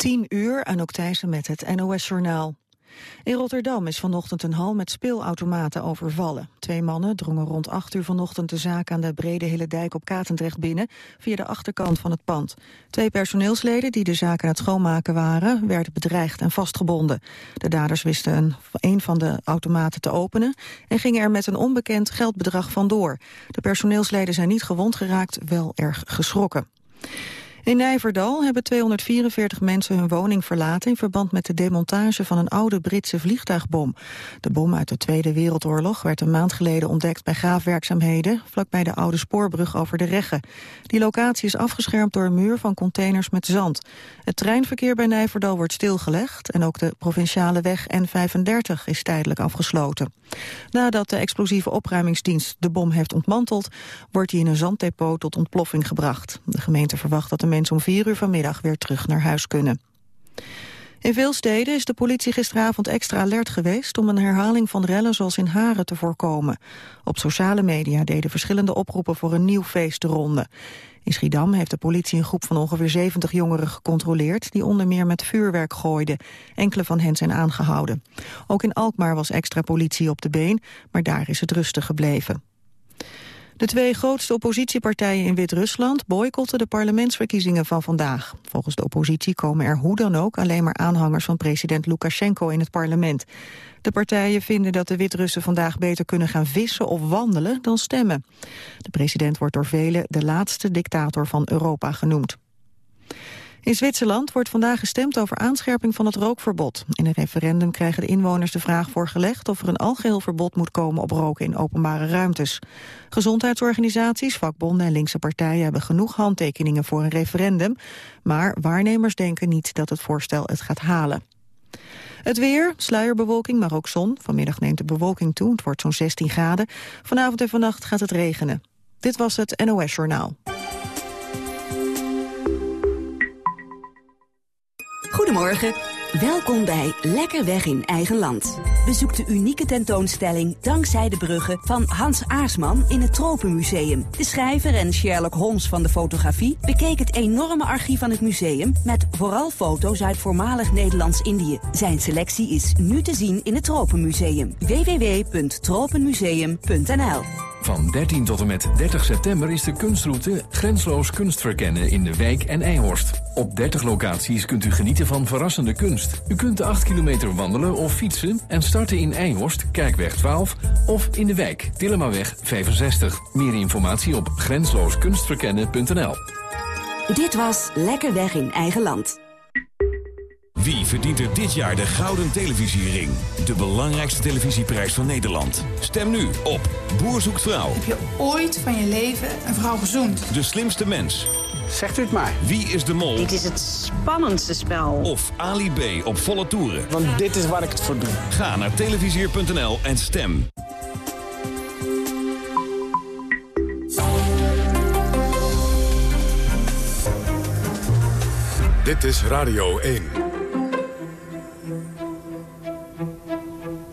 10 uur, aan Thijssen met het NOS-journaal. In Rotterdam is vanochtend een hal met speelautomaten overvallen. Twee mannen drongen rond 8 uur vanochtend de zaak aan de Brede Hele Dijk op Katendrecht binnen via de achterkant van het pand. Twee personeelsleden die de zaak aan het schoonmaken waren, werden bedreigd en vastgebonden. De daders wisten een van de automaten te openen en gingen er met een onbekend geldbedrag vandoor. De personeelsleden zijn niet gewond geraakt, wel erg geschrokken. In Nijverdal hebben 244 mensen hun woning verlaten... in verband met de demontage van een oude Britse vliegtuigbom. De bom uit de Tweede Wereldoorlog werd een maand geleden ontdekt... bij graafwerkzaamheden vlakbij de oude spoorbrug over de Regge. Die locatie is afgeschermd door een muur van containers met zand. Het treinverkeer bij Nijverdal wordt stilgelegd... en ook de provinciale weg N35 is tijdelijk afgesloten. Nadat de explosieve opruimingsdienst de bom heeft ontmanteld... wordt die in een zanddepot tot ontploffing gebracht. De gemeente verwacht dat de mensen om vier uur vanmiddag weer terug naar huis kunnen. In veel steden is de politie gisteravond extra alert geweest om een herhaling van rellen zoals in Haren te voorkomen. Op sociale media deden verschillende oproepen voor een nieuw feest de ronde. In Schiedam heeft de politie een groep van ongeveer 70 jongeren gecontroleerd die onder meer met vuurwerk gooiden. Enkele van hen zijn aangehouden. Ook in Alkmaar was extra politie op de been, maar daar is het rustig gebleven. De twee grootste oppositiepartijen in Wit-Rusland boycotten de parlementsverkiezingen van vandaag. Volgens de oppositie komen er hoe dan ook alleen maar aanhangers van president Lukashenko in het parlement. De partijen vinden dat de Wit-Russen vandaag beter kunnen gaan vissen of wandelen dan stemmen. De president wordt door velen de laatste dictator van Europa genoemd. In Zwitserland wordt vandaag gestemd over aanscherping van het rookverbod. In een referendum krijgen de inwoners de vraag voorgelegd... of er een algeheel verbod moet komen op roken in openbare ruimtes. Gezondheidsorganisaties, vakbonden en linkse partijen... hebben genoeg handtekeningen voor een referendum... maar waarnemers denken niet dat het voorstel het gaat halen. Het weer, sluierbewolking, maar ook zon. Vanmiddag neemt de bewolking toe, het wordt zo'n 16 graden. Vanavond en vannacht gaat het regenen. Dit was het NOS Journaal. Goedemorgen. Welkom bij Lekker Weg in Eigen Land. Bezoek de unieke tentoonstelling Dankzij de Bruggen van Hans Aarsman in het Tropenmuseum. De schrijver en Sherlock Holmes van de fotografie bekeek het enorme archief van het museum met vooral foto's uit voormalig Nederlands-Indië. Zijn selectie is nu te zien in het Tropenmuseum. www.tropenmuseum.nl van 13 tot en met 30 september is de kunstroute Grensloos Kunst Verkennen in de Wijk en Eijhorst. Op 30 locaties kunt u genieten van verrassende kunst. U kunt de 8 kilometer wandelen of fietsen en starten in Eijhorst, Kijkweg 12 of in de wijk Tillemaweg 65. Meer informatie op grenslooskunstverkennen.nl Dit was Lekker Weg in Eigen Land. Wie verdient er dit jaar de Gouden Televisiering? De belangrijkste televisieprijs van Nederland. Stem nu op Boer zoekt vrouw. Heb je ooit van je leven een vrouw gezoend? De slimste mens. Zegt u het maar. Wie is de mol? Dit is het spannendste spel. Of Ali B op volle toeren. Want dit is waar ik het voor doe. Ga naar televisier.nl en stem. Dit is Radio 1.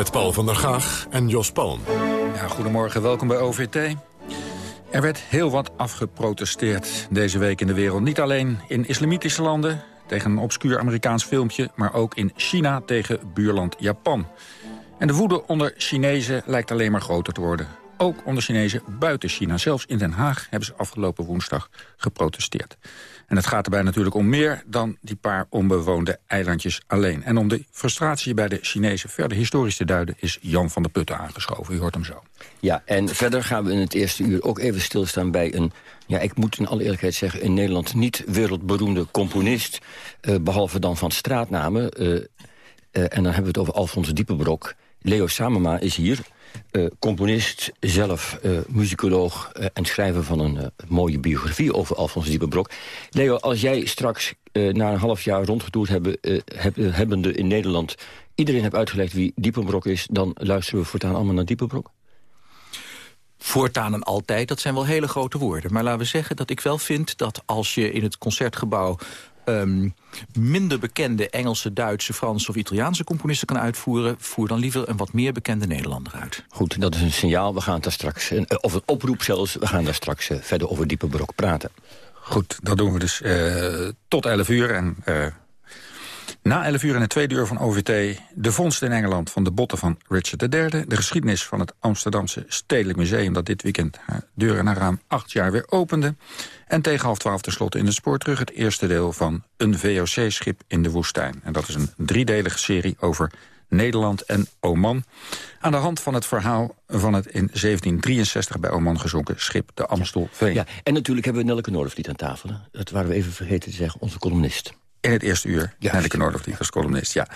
Met Paul van der Gaag en Jos Palm. Ja, goedemorgen, welkom bij OVT. Er werd heel wat afgeprotesteerd deze week in de wereld. Niet alleen in islamitische landen tegen een obscuur Amerikaans filmpje... maar ook in China tegen buurland Japan. En de woede onder Chinezen lijkt alleen maar groter te worden. Ook onder Chinezen buiten China. Zelfs in Den Haag hebben ze afgelopen woensdag geprotesteerd. En het gaat erbij natuurlijk om meer dan die paar onbewoonde eilandjes alleen. En om de frustratie bij de Chinezen verder historisch te duiden... is Jan van der Putten aangeschoven. U hoort hem zo. Ja, en verder gaan we in het eerste uur ook even stilstaan bij een... ja, ik moet in alle eerlijkheid zeggen... in Nederland niet wereldberoemde componist... Uh, behalve dan van straatnamen. Uh, uh, en dan hebben we het over Alfons Diepenbrok. Leo Samema is hier... componist, zelf uh, muzikoloog... en schrijver van een mooie biografie over Alfons Diepenbrok. Leo, als jij straks na een half jaar rondgetoerd hebben, heb, hebbende in Nederland... iedereen hebt uitgelegd wie Diepenbrok is... dan luisteren we voortaan allemaal naar Diepenbrok? Voortaan en altijd, dat zijn wel hele grote woorden. Maar laten we zeggen dat ik wel vind dat als je in het Concertgebouw... Um, minder bekende Engelse, Duitse, Franse of Italiaanse componisten kan uitvoeren... voer dan liever een wat meer bekende Nederlander uit. Goed, dat is een signaal. We gaan daar straks, eh, of een oproep zelfs, we gaan daar straks uh, verder over diepe brok praten. Goed, dat doen we dus uh, tot 11 uur. En na 11 uur en het tweede uur van OVT... de vondst in Engeland van de botten van Richard III... de geschiedenis van het Amsterdamse Stedelijk Museum... dat dit weekend haar deuren na ruim acht jaar weer opende... en tegen half twaalf tenslotte in het spoor terug... het eerste deel van een VOC-schip in de woestijn. En dat is een driedelige serie over Nederland en Oman. Aan de hand van het verhaal van het in 1763 bij Oman gezonken schip de Amstelveen. Ja, en natuurlijk hebben we Nelleke Noordervliet aan tafel. Dat waren we even vergeten te zeggen, onze columnist. In het eerste uur. Ja. Nelleke Noordhoff, als columnist. Ja.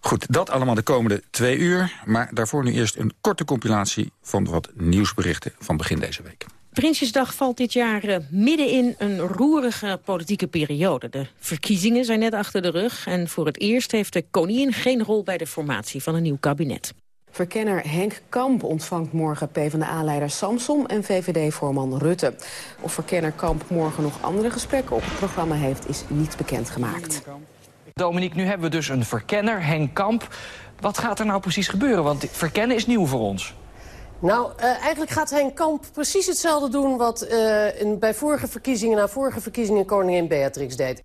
Goed, dat allemaal de komende twee uur. Maar daarvoor nu eerst een korte compilatie van wat nieuwsberichten van begin deze week. Prinsjesdag valt dit jaar uh, midden in een roerige politieke periode. De verkiezingen zijn net achter de rug en voor het eerst heeft de koningin geen rol bij de formatie van een nieuw kabinet. Verkenner Henk Kamp ontvangt morgen PvdA-leider Samson en VVD-voorman Rutte. Of verkenner Kamp morgen nog andere gesprekken op het programma heeft, is niet bekendgemaakt. Dominique, nu hebben we dus een verkenner, Henk Kamp. Wat gaat er nou precies gebeuren? Want verkennen is nieuw voor ons. Nou, uh, eigenlijk gaat Henk Kamp precies hetzelfde doen... wat uh, in, bij vorige verkiezingen na vorige verkiezingen koningin Beatrix deed.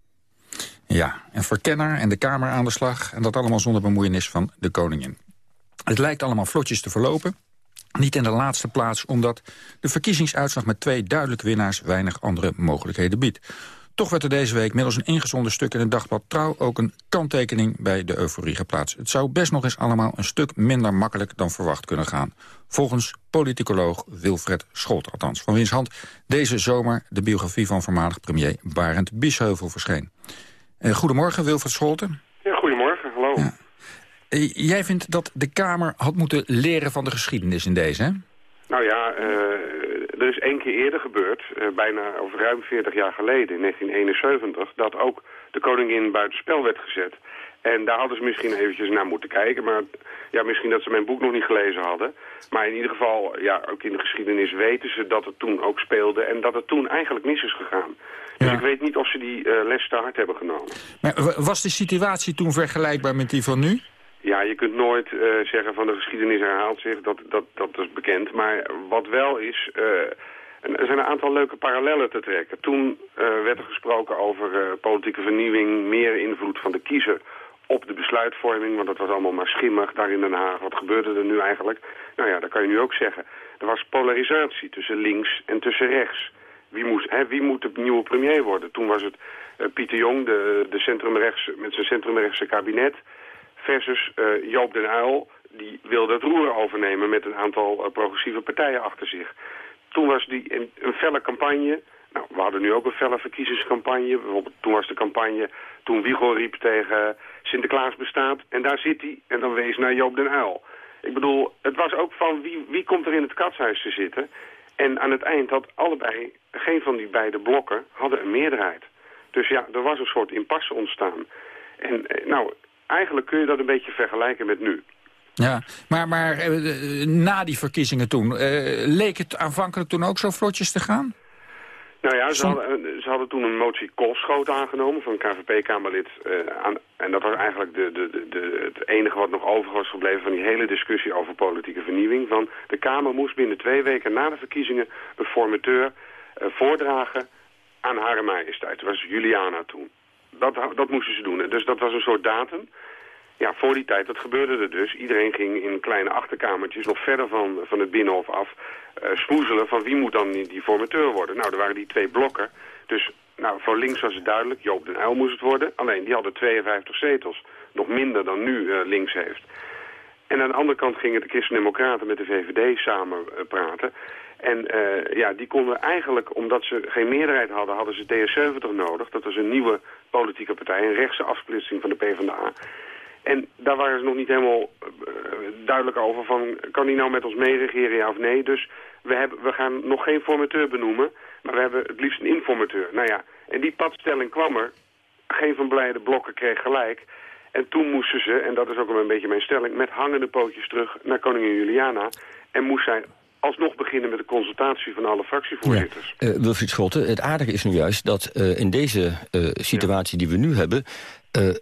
Ja, een verkenner en de Kamer aan de slag... en dat allemaal zonder bemoeienis van de koningin. Het lijkt allemaal vlotjes te verlopen. Niet in de laatste plaats omdat de verkiezingsuitslag met twee duidelijke winnaars weinig andere mogelijkheden biedt. Toch werd er deze week middels een ingezonden stuk in het dagblad Trouw... ook een kanttekening bij de euforie geplaatst. Het zou best nog eens allemaal een stuk minder makkelijk dan verwacht kunnen gaan. Volgens politicoloog Wilfred Scholt, althans. Van wiens hand deze zomer de biografie van voormalig premier Barend Biesheuvel verscheen. Eh, goedemorgen, Wilfred Scholten. Ja, goedemorgen, hallo. Ja. Eh, jij vindt dat de Kamer had moeten leren van de geschiedenis in deze, hè? Nou ja, uh, er is één keer eerder gebeurd, uh, bijna of ruim 40 jaar geleden, in 1971... dat ook de koningin buitenspel werd gezet. En daar hadden ze misschien eventjes naar moeten kijken. Maar ja, misschien dat ze mijn boek nog niet gelezen hadden. Maar in ieder geval, ja, ook in de geschiedenis weten ze dat het toen ook speelde. En dat het toen eigenlijk mis is gegaan. Dus ik weet niet of ze die uh, les te hard hebben genomen. Maar was de situatie toen vergelijkbaar met die van nu? Ja, je kunt nooit uh, zeggen van de geschiedenis herhaalt zich, dat, dat, dat is bekend. Maar wat wel is, uh, er zijn een aantal leuke parallellen te trekken. Toen uh, werd er gesproken over politieke vernieuwing, meer invloed van de kiezer op de besluitvorming, want dat was allemaal maar schimmig daar in Den Haag. Wat gebeurde er nu eigenlijk? Nou ja, dat kan je nu ook zeggen. Er was polarisatie tussen links en tussen rechts. Wie moet, hè, wie moet de nieuwe premier worden? Toen was het Pieter Jong, de, de centrumrechts, met zijn centrumrechtse kabinet versus uh, Joop den Uyl, die wilde het roer overnemen met een aantal uh, progressieve partijen achter zich. Toen was die een, een felle campagne. Nou, we hadden nu ook een felle verkiezingscampagne. Bijvoorbeeld toen was de campagne toen Wiegel riep tegen Sinterklaas bestaat. En daar zit hij en dan wees naar Joop den Uyl. Ik bedoel, het was ook van wie, wie komt er in het katshuis te zitten. En aan het eind had allebei, geen van die beide blokken, hadden een meerderheid. Dus ja, er was een soort impasse ontstaan. En eh, nou, eigenlijk kun je dat een beetje vergelijken met nu. Ja, maar, maar eh, na die verkiezingen toen, eh, leek het aanvankelijk toen ook zo vlotjes te gaan? Nou ja, ze hadden, eh, ze hadden toen een motie Kolfschoot aangenomen van een KVP-Kamerlid. en dat was eigenlijk de, de, de, het enige wat nog over was gebleven van die hele discussie over politieke vernieuwing. Van de Kamer moest binnen twee weken na de verkiezingen een formateur voordragen aan Hare Majesteit. Dat was Juliana toen dat, dat moesten ze doen. Dus dat was een soort datum. Ja, voor die tijd, dat gebeurde er dus. Iedereen ging in kleine achterkamertjes nog verder van, van het Binnenhof af uh, smoezelen van wie moet dan die, formateur worden. Nou, er waren die twee blokken. Dus nou, voor links was het duidelijk, Joop den Uyl moest het worden. Alleen, die hadden 52 zetels. Nog minder dan nu uh, links heeft. En aan de andere kant gingen de Christen-Democraten met de VVD samen uh, praten. En uh, ja, die konden eigenlijk, omdat ze geen meerderheid hadden, hadden ze D70 nodig. Dat was een nieuwe politieke partij, een rechtse afsplitsing van de PvdA. En daar waren ze nog niet helemaal duidelijk over van... kan hij nou met ons meeregeren, ja of nee? Dus we, hebben, we gaan nog geen formateur benoemen... maar we hebben het liefst een informateur. Nou ja, en die padstelling kwam er. Geen van blijde blokken kreeg gelijk... En toen moesten ze, en dat is ook een beetje mijn stelling... met hangende pootjes terug naar koningin Juliana. En moest zij alsnog beginnen met de consultatie van alle fractievoorzitters. Ja. Uh, Wilfried Schotten, het aardige is nu juist dat uh, in deze uh, situatie die we nu hebben...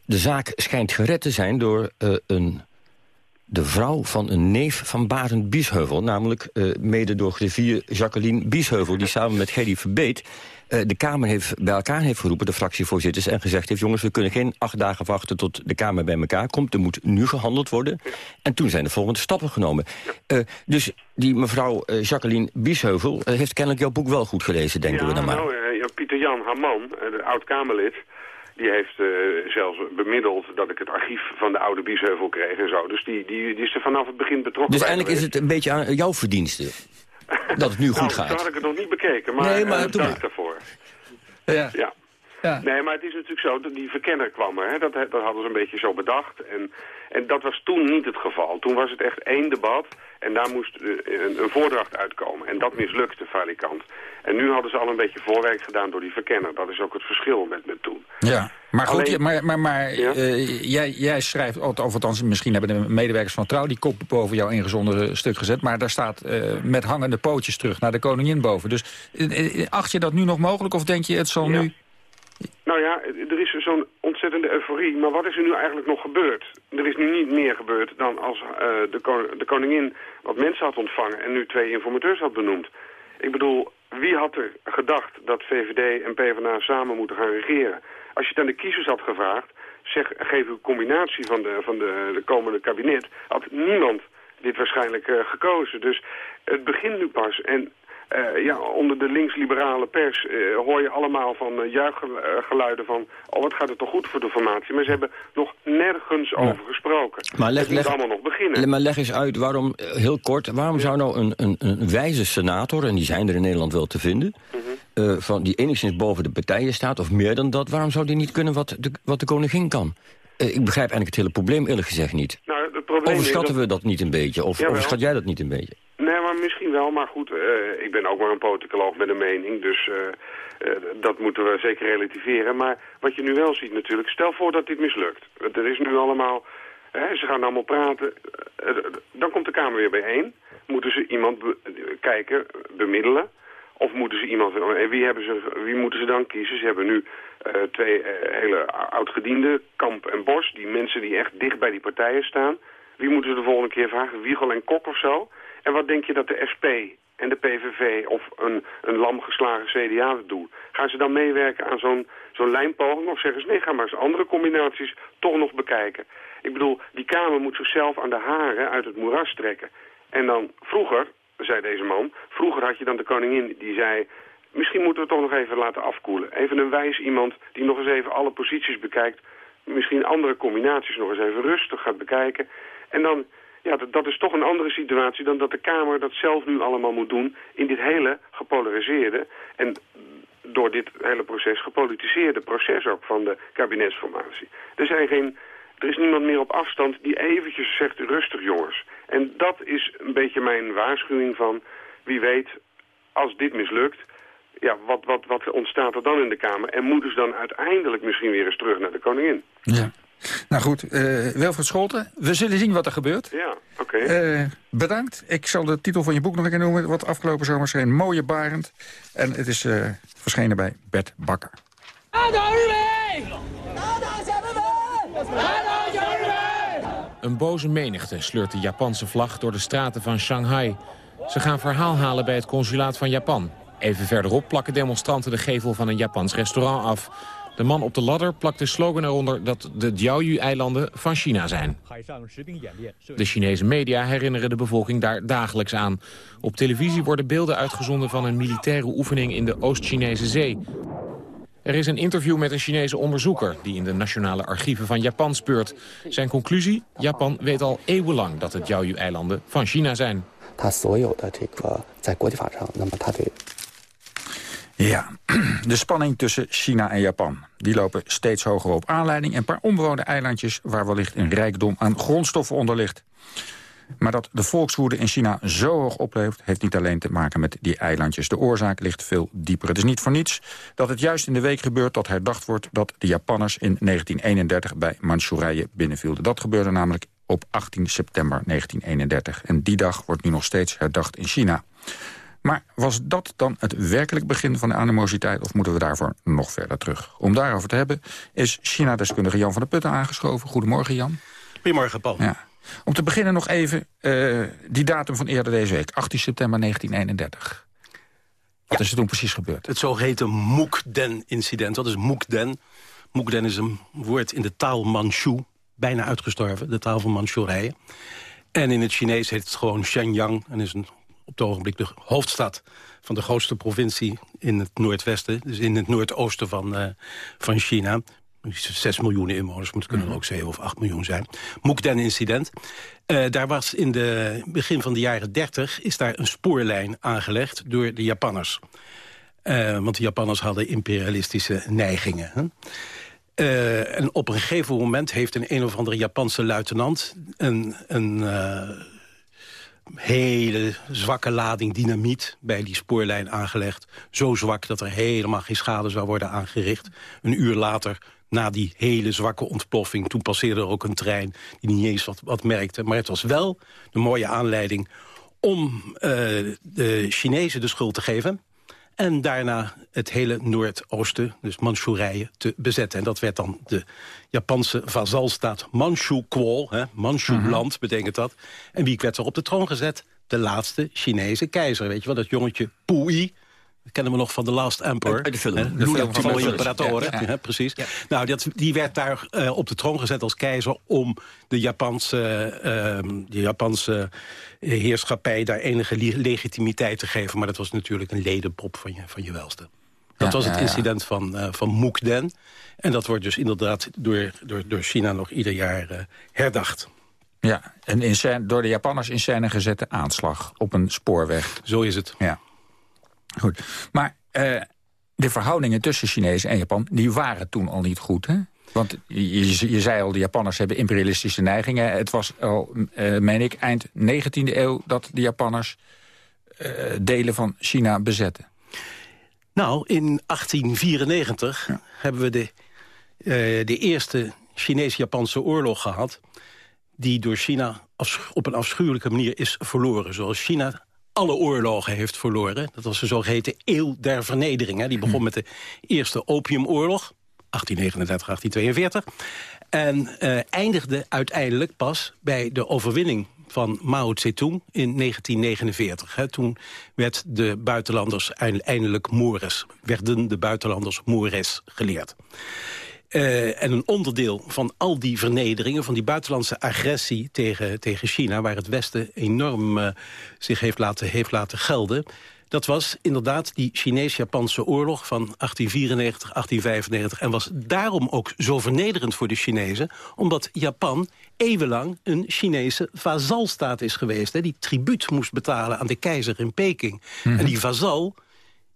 de zaak schijnt gered te zijn door een, de vrouw van een neef van Barend Biesheuvel... namelijk mede door griffier Jacqueline Biesheuvel... die samen met Gerry Verbeet de Kamer heeft bij elkaar heeft geroepen, de fractievoorzitters... en gezegd heeft, jongens, we kunnen geen acht dagen wachten tot de Kamer bij elkaar komt. Er moet nu gehandeld worden. En toen zijn de volgende stappen genomen. Uh, dus die mevrouw uh, Jacqueline Biesheuvel heeft kennelijk jouw boek wel goed gelezen, denken ja, we dan maar. Nou, Pieter Jan Haman, de oud-Kamerlid... Die heeft uh, zelfs bemiddeld dat ik het archief van de oude Biesheuvel kreeg en zo. Dus die, die, die is er vanaf het begin betrokken Dus eigenlijk is het een beetje aan jouw verdienste? Dat het nu goed nou, gaat. Zo had ik het nog niet bekeken, maar, nee, maar uh, dank daarvoor. Ja. ja. Ja. Nee, maar het is natuurlijk zo dat die verkenner kwam. Hè? Dat, dat hadden ze een beetje zo bedacht. En, en dat was toen niet het geval. Toen was het echt één debat en daar moest een, een voordracht uitkomen. En dat mislukte falikant. En nu hadden ze al een beetje voorwerk gedaan door die verkenner. Dat is ook het verschil met, met toen. Ja, maar goed, Alleen, maar, maar, maar ja? uh, jij, jij schrijft, of althans misschien hebben de medewerkers van Trouw... die kop boven jouw ingezonden stuk gezet... maar daar staat uh, met hangende pootjes terug naar de koningin boven. Dus uh, acht je dat nu nog mogelijk of denk je het zal ja. nu... Nou ja, er is zo'n ontzettende euforie. Maar wat is er nu eigenlijk nog gebeurd? Er is nu niet meer gebeurd dan als uh, de, de, koningin wat mensen had ontvangen... en nu twee informateurs had benoemd. Ik bedoel, wie had er gedacht dat VVD en PvdA samen moeten gaan regeren? Als je het aan de kiezers had gevraagd... zeg, geef een combinatie van de, van de, de komende kabinet... had niemand dit waarschijnlijk uh, gekozen. Dus het begint nu pas. En uh, ja, onder de links-liberale pers uh, hoor je allemaal van uh, juichgeluiden van... oh, wat gaat het toch goed voor de formatie. Maar ze hebben nog nergens ja. over gesproken. Maar leg, leg, allemaal nog beginnen. Maar leg eens uit, waarom, heel kort... waarom zou nou een, een, een wijze senator, en die zijn er in Nederland wel te vinden... -hmm. van die enigszins boven de partijen staat, of meer dan dat... waarom zou die niet kunnen wat de, wat de koningin kan? ik begrijp eigenlijk het hele probleem eerlijk gezegd niet. Nou, het probleem Overschatten we dat niet een beetje? Of overschat jij dat niet een beetje? Wel. Maar goed, uh, ik ben ook maar een politicoloog met een mening. Dus uh, uh, dat moeten we zeker relativeren. Maar wat je nu wel ziet natuurlijk, stel voor dat dit mislukt. Er is nu allemaal, ze gaan allemaal praten. dan komt de Kamer weer bijeen. Moeten ze iemand kijken, bemiddelen. Of moeten ze iemand... Wie, hebben ze, wie moeten ze dan kiezen? Ze hebben nu twee hele oudgedienden, Kamp en Bos. Die mensen die echt dicht bij die partijen staan. Wie moeten ze de volgende keer vragen? Wiegel en Kok of zo? En wat denk je dat de SP en de PVV of een, een lamgeslagen CDA doen? Gaan ze dan meewerken aan zo'n zo'n lijnpoging of zeggen ze nee, ga maar eens andere combinaties toch nog bekijken? Ik bedoel, die Kamer moet zichzelf aan de haren uit het moeras trekken. En dan vroeger, zei deze man, vroeger had je dan de koningin die zei... misschien moeten we toch nog even laten afkoelen. Even een wijs iemand die nog eens even alle posities bekijkt... misschien andere combinaties nog eens even rustig gaat bekijken... En dan, ja, dat, is toch een andere situatie dan dat de Kamer dat zelf nu allemaal moet doen in dit hele gepolariseerde en door dit hele proces gepolitiseerde proces ook van de kabinetsformatie. Er, zijn geen, er is niemand meer op afstand die eventjes zegt rustig jongens. En dat is een beetje mijn waarschuwing van wie weet als dit mislukt, ja, wat, wat, wat ontstaat er dan in de Kamer? En moeten ze dan uiteindelijk misschien weer eens terug naar de koningin? Ja. Nou goed, uh, Wilfried Scholten, we zullen zien wat er gebeurt. Ja, oké. Okay. Uh, bedankt. Ik zal de titel van je boek nog een keer noemen. Wat afgelopen zomer scheen Mooie Barend. En het is uh, verschenen bij Bert Bakker. Een boze menigte sleurt de Japanse vlag door de straten van Shanghai. Ze gaan verhaal halen bij het consulaat van Japan. Even verderop plakken demonstranten de gevel van een Japans restaurant af. De man op de ladder plakt de slogan eronder dat de Diaoyu-eilanden van China zijn. De Chinese media herinneren de bevolking daar dagelijks aan. Op televisie worden beelden uitgezonden van een militaire oefening in de Oost-Chinese zee. Er is een interview met een Chinese onderzoeker die in de nationale archieven van Japan speurt. Zijn conclusie? Japan weet al eeuwenlang dat de Diaoyu-eilanden van China zijn. Ja, de spanning tussen China en Japan. Die lopen steeds hoger op aanleiding. Een paar onbewoonde eilandjes waar wellicht een rijkdom aan grondstoffen onder ligt. Maar dat de volkswoede in China zo hoog opleeft... heeft niet alleen te maken met die eilandjes. De oorzaak ligt veel dieper. Het is niet voor niets dat het juist in de week gebeurt... dat herdacht wordt dat de Japanners in 1931 bij Manchurije binnenvielden. Dat gebeurde namelijk op 18 september 1931. En die dag wordt nu nog steeds herdacht in China. Maar was dat dan het werkelijk begin van de animositeit... of moeten we daarvoor nog verder terug? Om daarover te hebben is China-deskundige Jan van der Putten aangeschoven. Goedemorgen, Jan. Goedemorgen, Paul. Ja. Om te beginnen nog even uh, die datum van eerder deze week. 18 september 1931. Wat is er toen precies gebeurd? Het zogeheten Mukden-incident. Wat is Mukden? Mukden is een woord in de taal Manchu. Bijna uitgestorven, de taal van Manchurije. En in het Chinees heet het gewoon Shenyang. En is een, op het ogenblik de hoofdstad van de grootste provincie in het noordwesten. Dus in het noordoosten van, uh, van China. 6 miljoen inwoners, moet kunnen ook 7 of 8 miljoen zijn. Mukden-incident. Uh, daar was in de begin van de jaren 30 is daar een spoorlijn aangelegd door de Japanners. Uh, want de Japanners hadden imperialistische neigingen. Hè? En op een gegeven moment heeft een een of andere Japanse luitenant... een, een hele zwakke lading dynamiet bij die spoorlijn aangelegd. Zo zwak dat er helemaal geen schade zou worden aangericht. Een uur later na die hele zwakke ontploffing. Toen passeerde er ook een trein die niet eens wat, wat merkte. Maar het was wel de mooie aanleiding om uh, de Chinezen de schuld te geven... en daarna het hele Noordoosten, dus Manchurije, te bezetten. En dat werd dan de Japanse vazalstaat Manchu-Kwol, Manchu-land mhm. betekent dat. En wie werd er op de troon gezet? De laatste Chinese keizer, weet je wel, dat jongetje Puyi dat kennen we nog van The Last Emperor. De film. De, film van de imperatoren. Ja, precies. Nou, dat, die werd daar uh, op de troon gezet als keizer... om de Japanse, uh, de Japanse heerschappij daar enige legitimiteit te geven. Maar dat was natuurlijk een ledenpop van je, van je welste. Dat was het incident van, uh, van Mukden. En dat wordt dus inderdaad door, door, door China nog ieder jaar uh, herdacht. Ja, een door de Japanners in scène gezette aanslag op een spoorweg. Zo is het. Ja. Goed. Maar uh, de verhoudingen tussen Chinezen en Japan... die waren toen al niet goed, hè? Want je, je, zei al, de Japanners hebben imperialistische neigingen. Het was al, uh, meen ik, eind 19e eeuw... dat de Japanners uh, delen van China bezetten. Nou, in 1894 ja. hebben we de, de eerste Chinees-Japanse oorlog gehad... die door China op een afschuwelijke manier is verloren. Zoals China alle oorlogen heeft verloren. Dat was de zogeheten eeuw der vernedering. Hè. Die begon hm. met de eerste opiumoorlog, 1839, 1842. En uh, eindigde uiteindelijk pas bij de overwinning van Mao Zedong in 1949. Hè. Toen werd de buitenlanders eindelijk Moores, werden de buitenlanders Moores geleerd. Uh, en een onderdeel van al die vernederingen, van die buitenlandse agressie tegen, tegen China... waar het Westen enorm uh, zich heeft laten, heeft laten gelden... dat was inderdaad die Chinees-Japanse oorlog van 1894, 1895... en was daarom ook zo vernederend voor de Chinezen... omdat Japan eeuwenlang een Chinese vazalstaat is geweest... Hè, die tribuut moest betalen aan de keizer in Peking. Mm En die vazal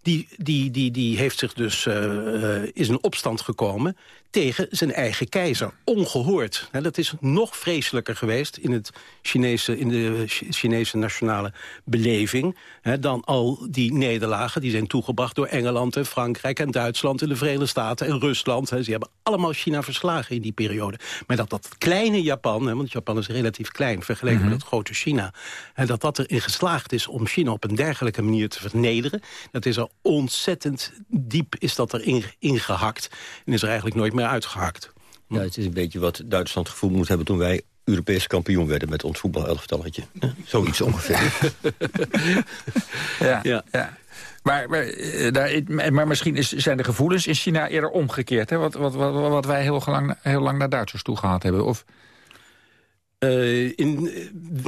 die, die, die, die heeft zich dus, uh, is in opstand gekomen tegen zijn eigen keizer. Ongehoord. dat is nog vreselijker geweest in, het Chinese, in de Chinese nationale beleving... dan al die nederlagen die zijn toegebracht door Engeland en Frankrijk... en Duitsland en de Verenigde Staten en Rusland. Ze hebben allemaal China verslagen in die periode. Maar dat dat kleine Japan, want Japan is relatief klein... vergeleken met mhm. het grote China... en dat dat erin geslaagd is om China op een dergelijke manier te vernederen... dat is er ontzettend diep is dat erin ingehakt... en is er eigenlijk nooit meer uitgehakt. Ja, het is een beetje wat Duitsland gevoeld moet hebben toen wij Europese kampioen werden met ons voetbalelftalletje. Zoiets ongeveer. ja, ja. ja. Maar, maar, eh, daar, maar misschien is, zijn de gevoelens in China eerder omgekeerd. Hè? Wat, wat, wat, wat wij heel lang, heel lang naar Duitsers toe gehad hebben. Of... Uh, in,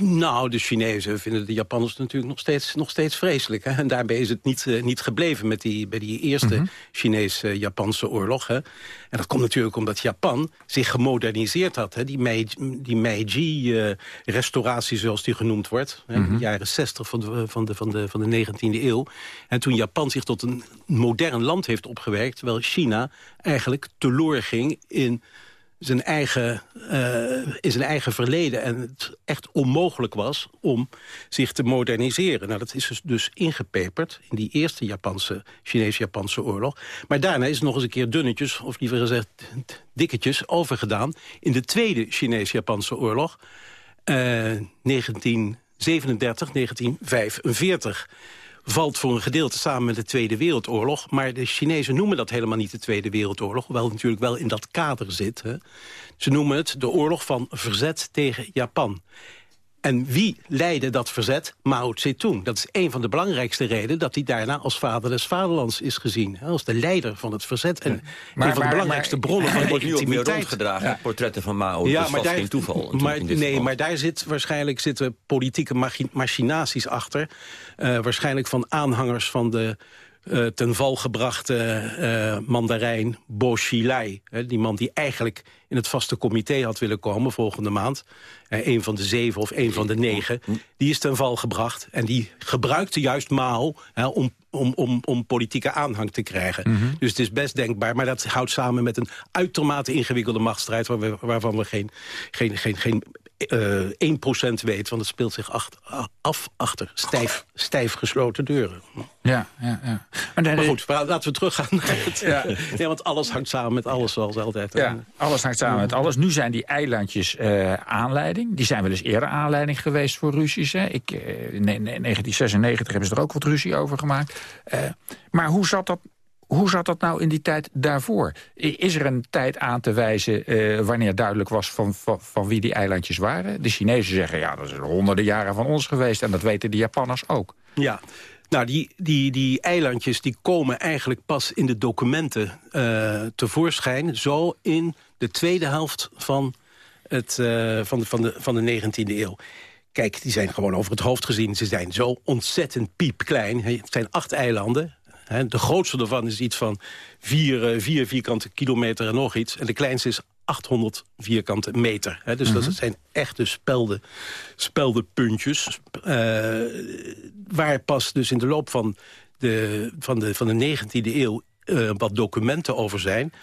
nou, de Chinezen vinden de Japanners natuurlijk nog steeds, nog steeds vreselijk. Hè? En daarbij is het niet, uh, niet gebleven met die, bij die eerste mm -hmm. Chinese-Japanse oorlog. Hè? En dat komt natuurlijk omdat Japan zich gemoderniseerd had. Hè? Die, Mei, die Meiji-restauratie, zoals die genoemd wordt. Hè? Mm -hmm. De jaren 60 van de, van, de, van, de, van de 19e eeuw. En toen Japan zich tot een modern land heeft opgewerkt... terwijl China eigenlijk teloor ging in zijn eigen, uh, in zijn eigen verleden. En het echt onmogelijk was om zich te moderniseren. Nou, dat is dus, dus ingepeperd in die eerste Japanse, Chinees-Japanse oorlog. Maar daarna is het nog eens een keer dunnetjes, of liever gezegd dikketjes, overgedaan... in de tweede Chinees-Japanse oorlog, uh, 1937, 1945 valt voor een gedeelte samen met de Tweede Wereldoorlog. Maar de Chinezen noemen dat helemaal niet de Tweede Wereldoorlog. Hoewel het natuurlijk wel in dat kader zit. Hè. Ze noemen het de oorlog van verzet tegen Japan. En wie leidde dat verzet? Mao Zedong. Dat is een van de belangrijkste redenen dat hij daarna als vader des vaderlands is gezien. Als de leider van het verzet. En maar, een van de belangrijkste maar, bronnen van wordt nu legitimiteit. rondgedragen, ja. portretten van Mao. Ja, dat maar daar, geen toeval. Maar, nee, geval. maar daar zit waarschijnlijk zitten politieke machinaties achter. Uh, waarschijnlijk van aanhangers van de uh, ten val gebrachte uh, mandarijn Bo Xilai. Hè, die man die eigenlijk in het vaste comité had willen komen volgende maand. Uh, een van de zeven of een van de negen. Die is ten val gebracht. En die gebruikte juist Mao hè, om, om, om, om politieke aanhang te krijgen. Mm -hmm. Dus het is best denkbaar. Maar dat houdt samen met een uitermate ingewikkelde machtsstrijd... Waar we, waarvan we geen, geen, geen, geen uh, 1% weet, want het speelt zich af achter stijf, stijf gesloten deuren. Ja, ja, ja. Maar, maar goed, laten we teruggaan naar het... Ja. ja, want alles hangt samen met alles, zoals altijd. Ja, alles hangt samen met alles. Nu zijn die eilandjes uh, aanleiding. Die zijn wel eens eerder aanleiding geweest voor ruzies. Hè. Ik, uh, nee, 1996 hebben ze er ook wat ruzie over gemaakt. Maar hoe zat dat hoe zat dat nou in die tijd daarvoor? Is er een tijd aan te wijzen uh, wanneer duidelijk was van, van, wie die eilandjes waren? De Chinezen zeggen, ja, dat is honderden jaren van ons geweest... en dat weten de Japanners ook. Ja, nou, die, die, die eilandjes die komen eigenlijk pas in de documenten uh, tevoorschijn... zo in de tweede helft van, het, uh, van, de, van, de, van de 19e eeuw. Kijk, die zijn gewoon over het hoofd gezien. Ze zijn zo ontzettend piepklein. Het zijn acht eilanden, de grootste daarvan is iets van 4 vier vierkante kilometer en nog iets. En de kleinste is 800 vierkante meter. He, dus mm -hmm. dat zijn echte spelde, speldenpuntjes. Uh, waar pas dus in de loop van de, van de, van de 19e eeuw uh, wat documenten over zijn.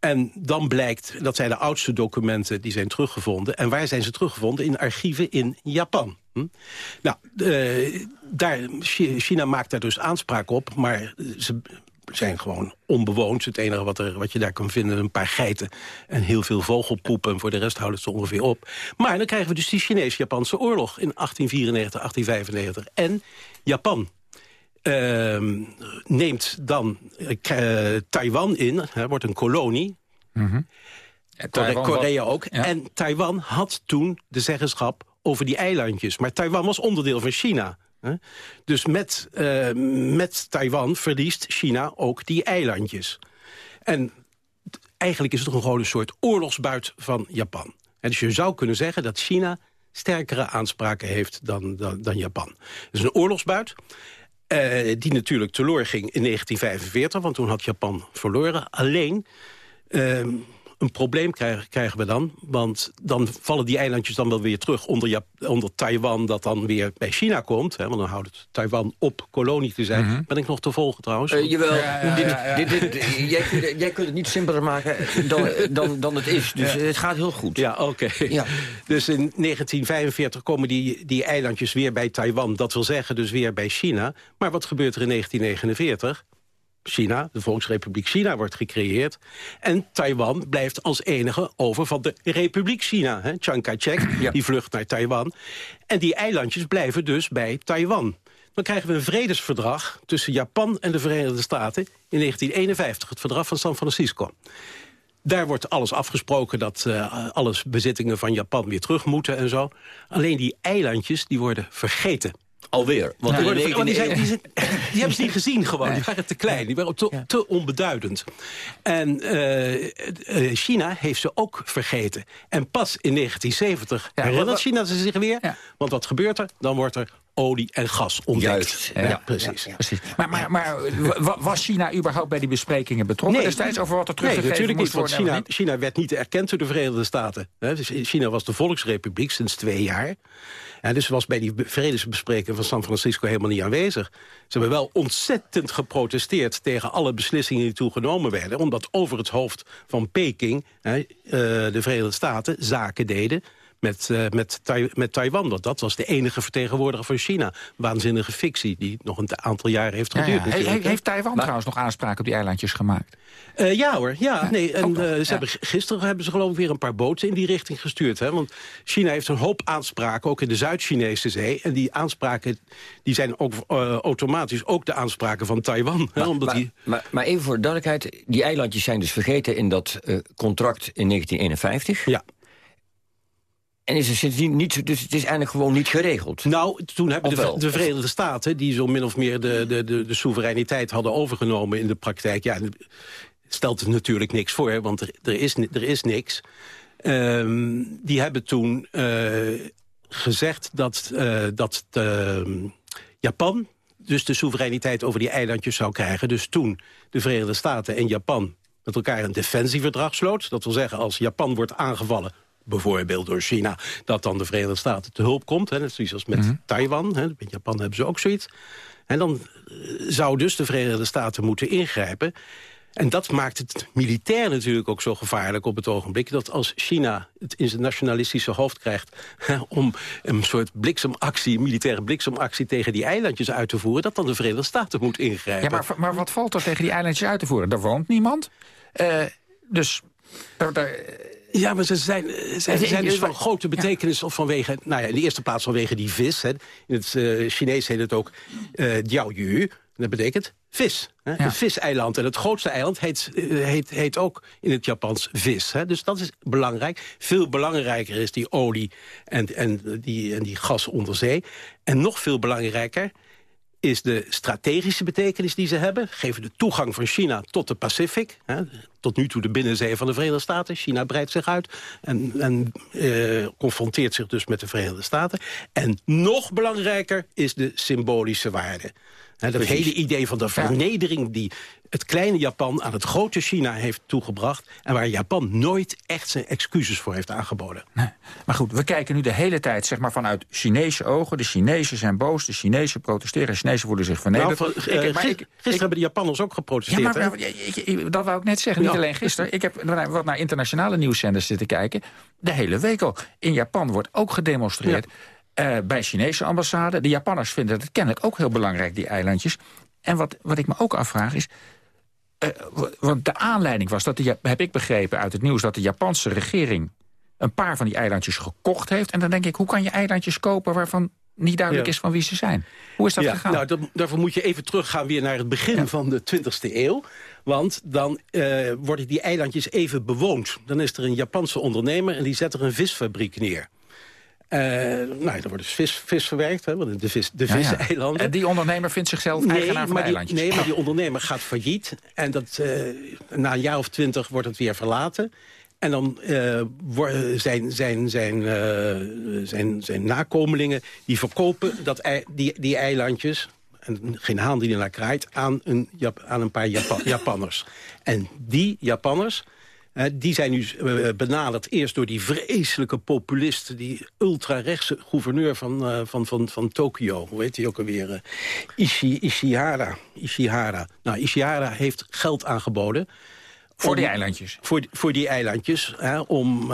En dan blijkt, dat zijn de oudste documenten die zijn teruggevonden. En waar zijn ze teruggevonden? In archieven in Japan. Hm? Nou, uh, daar, China maakt daar dus aanspraak op, maar ze zijn gewoon onbewoond. Het enige wat, er, wat je daar kan vinden, een paar geiten en heel veel vogelpoep. En voor de rest houden ze ongeveer op. Maar dan krijgen we dus die Chinees-Japanse oorlog in 1894, 1895. En Japan neemt dan uh, Taiwan in, hè, wordt een kolonie. Mm -hmm. Korea, Korea ook. Ja. En Taiwan had toen de zeggenschap over die eilandjes. Maar Taiwan was onderdeel van China. Hè? Dus met, uh, met Taiwan verliest China ook die eilandjes. En eigenlijk is het gewoon een soort oorlogsbuit van Japan. En dus je zou kunnen zeggen dat China sterkere aanspraken heeft dan, dan, dan Japan. Het is een oorlogsbuit. Uh, die natuurlijk teloor ging in 1945, want toen had Japan verloren. Alleen, uh, een probleem krijgen, krijgen, we dan. Want dan vallen die eilandjes dan wel weer terug onder, Jap onder Taiwan... dat dan weer bij China komt. Hè, want dan houdt het Taiwan op kolonie te zijn. Mm -hmm. Ben ik nog te volgen trouwens? Uh, jawel, ja, ja, ja, dit, dit, dit, jij, kunt, jij, kunt het niet simpeler maken dan, dan, dan het is. Dus het gaat heel goed. Ja, oké. Okay. Dus in 1945 komen die, die eilandjes weer bij Taiwan. Dat wil zeggen dus weer bij China. Maar wat gebeurt er in 1949? China, de Volksrepubliek China, wordt gecreëerd. En Taiwan blijft als enige over van de Republiek China. Hè? Chiang Kai-shek, ja. die vlucht naar Taiwan. En die eilandjes blijven dus bij Taiwan. Dan krijgen we een vredesverdrag tussen Japan en de Verenigde Staten... in 1951, het verdrag van San Francisco. Daar wordt alles afgesproken dat uh, alles bezittingen van Japan weer terug moeten en zo. Alleen die eilandjes die worden vergeten Alweer. Want Die, die, zijn, die, 19 zijn- die hebben ze niet gezien gewoon. Die waren te klein. Die waren te, te onbeduidend. En eh, eh, China heeft ze ook vergeten. En pas in 1970 Ja, herinnert China ze zich weer. Want wat gebeurt er? Dan wordt er olie en gas ontdekt. Juist, Ja, ja. precies. Precies. Maar, maar, maar wa- was China überhaupt bij die besprekingen betrokken destijds over wat er Nee, teruggegeven natuurlijk niet, want China? China werd niet erkend door de Verenigde Staten. Dus China was de volksrepubliek sinds twee jaar. En dus was bij die be- vredesbesprekingen van San Francisco helemaal niet aanwezig. Ze hebben wel ontzettend geprotesteerd tegen alle beslissingen die toen genomen werden. Omdat over het hoofd van Peking hè, eh, de Verenigde Staten zaken deden met, eh, met, Tai- met Taiwan. Want dat was de enige vertegenwoordiger van China. Waanzinnige fictie die nog een aantal jaren heeft geduurd. ja. He- heeft Taiwan trouwens nog aanspraak op die eilandjes gemaakt? Eh, ja hoor, ja. nee, en, eh, ze ja. hebben, gisteren hebben ze geloof ik weer een paar boten in die richting gestuurd. Hè? Want China heeft een hoop aanspraken, ook in de Zuid-Chinese zee. En die aanspraken die zijn ook eh, automatisch ook de aanspraken van Taiwan. Hè? Maar, Omdat maar, die, maar, maar even voor de duidelijkheid, die eilandjes zijn dus vergeten in dat eh, contract in 1951. Ja. En is er sindsdien niet, zo- dus het is eigenlijk gewoon niet geregeld. Nou, toen hebben de, de Verenigde Staten, die zo min of meer de, de, de, de soevereiniteit hadden overgenomen in de praktijk... ja, stelt het natuurlijk niks voor, want er, er, is, er is niks. Ehm, die hebben toen eh, gezegd dat, eh, dat ehm, Japan dus de soevereiniteit over die eilandjes zou krijgen. Dus toen de Verenigde Staten en Japan met elkaar een defensieverdrag sloot... dat wil zeggen, als Japan wordt aangevallen bijvoorbeeld door China... dat dan de Verenigde Staten te hulp komt. Hè, net zoals als met Taiwan. Hè, met Japan hebben ze ook zoiets. En dan eh, zou dus de Verenigde Staten moeten ingrijpen. En dat maakt het militair natuurlijk ook zo gevaarlijk op het ogenblik... dat als China het in zijn nationalistische hoofd krijgt... om een soort bliksemactie, militaire bliksemactie... tegen die eilandjes uit te voeren... dat dan de Verenigde Staten moet ingrijpen. Ja, maar, maar wat valt er tegen die eilandjes uit te voeren? Daar woont niemand. Eh, dus... daar- daar- Ja, maar ze zijn, eh, ze Ja, zijn dus ja, van grote betekenis of vanwege... Nou ja, in de eerste plaats vanwege die vis. Hè. In het eh, Chinees heet het ook uh, Jiaoyu. Dat betekent vis. Hè. Een viseiland. En het grootste eiland heet, heet, heet ook in het Japans vis. Hè. Dus dat is belangrijk. Veel belangrijker is die olie en, en, die, en die gas onder zee. En nog veel belangrijker is de strategische betekenis die ze hebben. Geven de toegang van China tot de Pacific. Hè. Tot nu toe de binnenzee van de Verenigde Staten. China breidt zich uit en, en eh, confronteert zich dus met de Verenigde Staten. En nog belangrijker is de symbolische waarde. Hè, dat Precies. hele idee van de vernedering die het kleine Japan aan het grote China heeft toegebracht... en waar Japan nooit echt zijn excuses voor heeft aangeboden. Maar goed, we kijken nu de hele tijd zeg maar, vanuit Chinese ogen. De Chinezen zijn boos, de Chinezen protesteren... de Chinezen voelen zich Nou, vernederd. Ik- eh, maar gis- ik- gisteren hebben de Japanners ook Ja, geprotesteerd. maar, hè? maar- dat wou ik net zeggen. Niet Ja. alleen gisteren. Ik heb wat naar internationale nieuwszenders zitten kijken. De hele week al. In Japan wordt ook gedemonstreerd. eh, bij Chinese ambassade. De Japanners vinden het kennelijk ook heel belangrijk, die eilandjes. En wat, wat ik me ook afvraag is... eh, want de aanleiding was, dat de, heb ik begrepen uit het nieuws... dat de Japanse regering een paar van die eilandjes gekocht heeft. En dan denk ik, hoe kan je eilandjes kopen... waarvan niet duidelijk Ja. is van wie ze zijn? Hoe is dat ja, gegaan? Nou, dat- daarvoor moet je even teruggaan weer naar het begin van de 20e eeuw. Want dan eh, worden die eilandjes even bewoond. Dan is er een Japanse ondernemer en die zet er een visfabriek neer. Eh, nou, er wordt dus vis, vis verwerkt, hè, want de, vis, de Ja, ja. viseilanden. En die ondernemer vindt zichzelf eigenaar van maar die, eilandjes. nee, maar die ondernemer gaat failliet. En dat, eh, na een jaar of twintig wordt het weer verlaten. En dan eh, zijn, zijn, zijn, eh, zijn, zijn nakomelingen... die verkopen dat, ei- die, die eilandjes... en geen haan die ernaar kraait... aan een, Jap- aan een paar Japa- Japanners. En die Japanners... eh, die zijn nu eh, benaderd eerst door die vreselijke populist... die ultra-rechtse gouverneur van, eh, van, van, van Tokio. Hoe heet hij ook alweer? Ishi, Ishihara. Ishihara. Nou, Ishihara heeft geld aangeboden... Voor die eilandjes? Voor, voor die eilandjes, hè, om eh,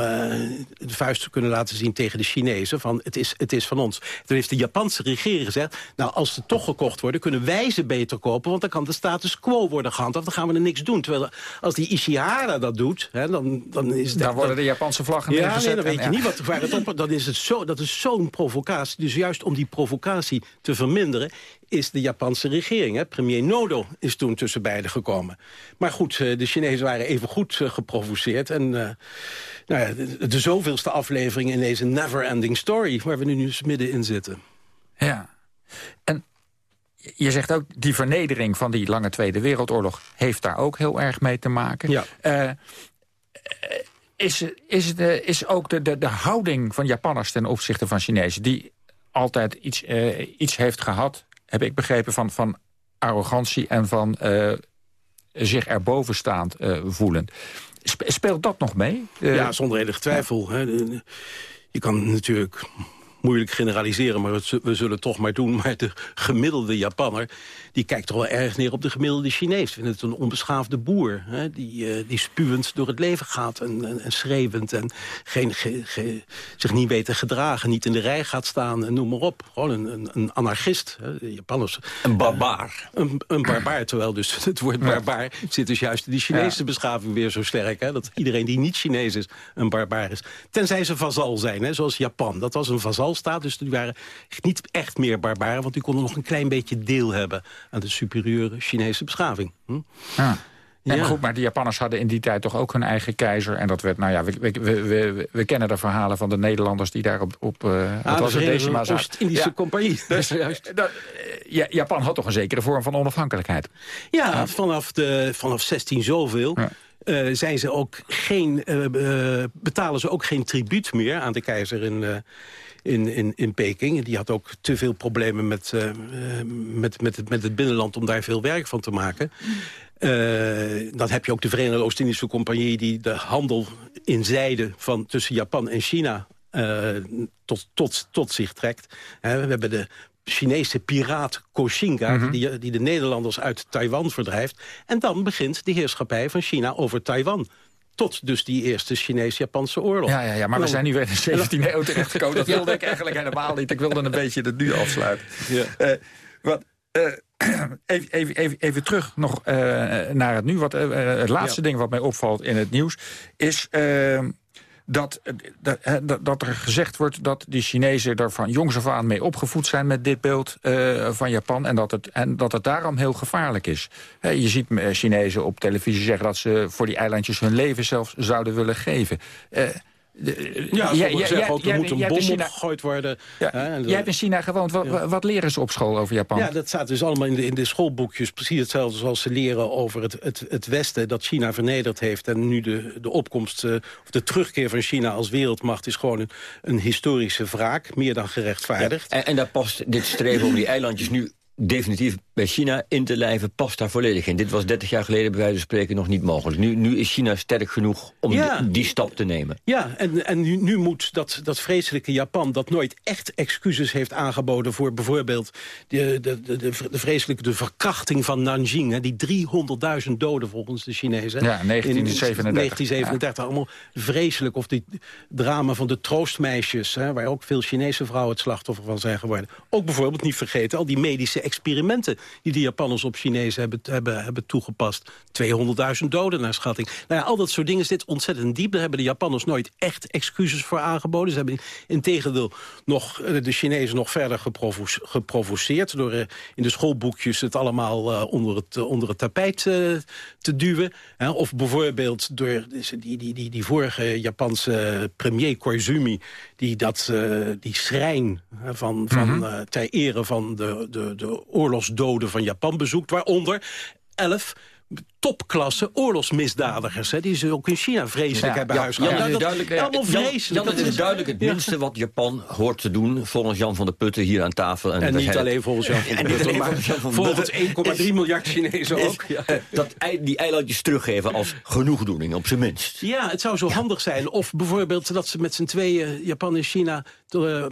de vuist te kunnen laten zien tegen de Chinezen... van het is, het is van ons. Toen heeft de Japanse regering gezegd... nou, als ze toch gekocht worden, kunnen wij ze beter kopen... want dan kan de status quo worden gehandhaafd. Dan gaan we er niks doen. Terwijl als die Ishihara dat doet, hè, dan, dan is... Daar dat- worden de Japanse vlaggen ja, neergezet. nee, dan weet en- je ja. niet wat, waar het op... Dan is het zo, dat is zo'n provocatie. Dus juist om die provocatie te verminderen... is de Japanse regering. Hè. Premier Nodo is toen tussen beiden gekomen. Maar goed, eh, de Chinezen waren even goed eh, geprovoceerd. En eh, nou ja, de, de zoveelste aflevering in deze never-ending story... waar we nu dus middenin zitten. Ja. En je zegt ook, die vernedering van die lange Tweede Wereldoorlog... heeft daar ook heel erg mee te maken. Ja. Uh, is, is, de, is ook de, de, de houding van Japanners ten opzichte van Chinezen... die altijd iets, uh, iets heeft gehad, heb ik begrepen, van, van arrogantie... en van uh, zich erbovenstaand voelen. Speelt dat nog mee? ja, zonder enige twijfel. Hè. Je kan natuurlijk moeilijk generaliseren, maar we zullen het toch maar doen. Maar de gemiddelde Japanner, die kijkt toch wel erg neer op de gemiddelde Chinees. Vindt het een onbeschaafde boer, hè, die, uh, die spuwend door het leven gaat en, en, en schreeuwend. En geen, ge, ge, zich niet weet te gedragen, niet in de rij gaat staan en noem maar op. Gewoon een, een, een anarchist. Hè, de Japanners. Een barbaar. Een, een barbaar, terwijl dus het woord barbaar zit dus juist in die Chinese ja. beschaving weer zo sterk. Hè, dat iedereen die niet Chinees is, een barbaar is. Tenzij ze vazal zijn, hè, zoals Japan. Dat was een vazalstaat, dus die waren niet echt meer barbaren... want die konden nog een klein beetje deel hebben aan de superieure Chinese beschaving. Hm? Ja. Ja. Maar goed, maar de Japanners hadden in die tijd toch ook hun eigen keizer. En dat werd, nou ja, we, we, we, we kennen de verhalen van de Nederlanders die daar op... op uh, ah, was het deze maar Oost-Indische ja. compagnie. Dus, dat, ja, Japan had toch een zekere vorm van onafhankelijkheid? Ja, ja. Vanaf, de, vanaf 16 zoveel. Uh, zijn ze ook geen, uh, betalen ze ook geen tribuut meer aan de keizer in, in, in, in Peking. Die had ook te veel problemen met, uh, met, met, het, met het binnenland om daar veel werk van te maken. Uh, dan heb je ook de Verenigde Oost-Indische Compagnie... die de handel in zijde van, tussen Japan en China uh, tot, tot, tot zich trekt. we hebben de Chinese piraat Koshinga... Mm -hmm. die, die de Nederlanders uit Taiwan verdrijft. En dan begint de heerschappij van China over Taiwan tot dus die eerste Chinees-Japanse oorlog. Ja, ja, ja, maar we zijn nu weer in de 17e eeuw terechtgekomen. Dat wilde ik eigenlijk helemaal niet. Ik wilde een beetje het nu afsluiten. Ja. Uh, wat, uh, even, even, even, even, terug nog uh, naar het nu. Wat, het laatste ja. ding wat mij opvalt in het nieuws... is dat, dat, dat er gezegd wordt dat die Chinezen er van jongs af aan mee opgevoed zijn met dit beeld uh, van Japan. En dat, het, en dat het daarom heel gevaarlijk is. Je ziet Chinezen op televisie zeggen dat ze voor die eilandjes hun leven zelfs zouden willen geven. De, ja, ja, ja, zeggen ook, er moet een bom China, opgegooid worden. Ja, hè, jij hebt in China gewoond. Wat, ja. wat, leren ze op school over Japan? Ja, dat staat dus allemaal in de, in de schoolboekjes. Precies hetzelfde zoals ze leren over het, het, het Westen... dat China vernederd heeft. En nu de, de opkomst, uh, of de terugkeer van China als wereldmacht... is gewoon een, een historische wraak, meer dan gerechtvaardigd. En, en daar past dit streven om die eilandjes nu definitief bij China in te lijven past daar volledig in. Dit was 30 jaar geleden bij wijze van spreken nog niet mogelijk. Nu, nu is China sterk genoeg om ja, die, die stap te nemen. Ja, en, en nu, nu, moet dat, dat vreselijke Japan... dat nooit echt excuses heeft aangeboden voor bijvoorbeeld... de, de, de, de, vreselijke de verkrachting van Nanjing. Hè, die 300.000 doden volgens de Chinezen. Ja, 1937. In 1937, ja. allemaal vreselijk. Of die drama van de troostmeisjes... Hè, waar ook veel Chinese vrouwen het slachtoffer van zijn geworden. Ook bijvoorbeeld niet vergeten al die medische experimenten die de Japanners op Chinezen hebben, hebben, hebben toegepast. 200.000 doden naar schatting. Nou ja, al dat soort dingen zit ontzettend diep. Daar hebben de Japanners nooit echt excuses voor aangeboden. Ze hebben in tegendeel nog, eh, de Chinezen nog verder geprovo geprovoceerd... door uh, in de schoolboekjes het allemaal uh, onder, het, onder het tapijt te duwen. of bijvoorbeeld door die, die, die, die vorige Japanse premier Koizumi... die, dat, die schrijn van, van, mm -hmm. ter ere van de, de, de oorlogsdoden van Japan bezoekt... waaronder elf topklasse oorlogsmisdadigers. Hè, die ze ook in China vreselijk ja, hebben ja, huisgehouden. Ja, dat is allemaal vreselijk. Jan, is duidelijk het minste wat Japan hoort te doen... volgens Jan van der Putten hier aan tafel. En, en niet alleen volgens Jan van der Putten, maar volgens 1,3 miljard Chinezen ook. Dat die eilandjes teruggeven als genoegdoening, op zijn minst. Ja, het zou zo handig zijn. Of bijvoorbeeld dat ze met z'n tweeën, Japan en China...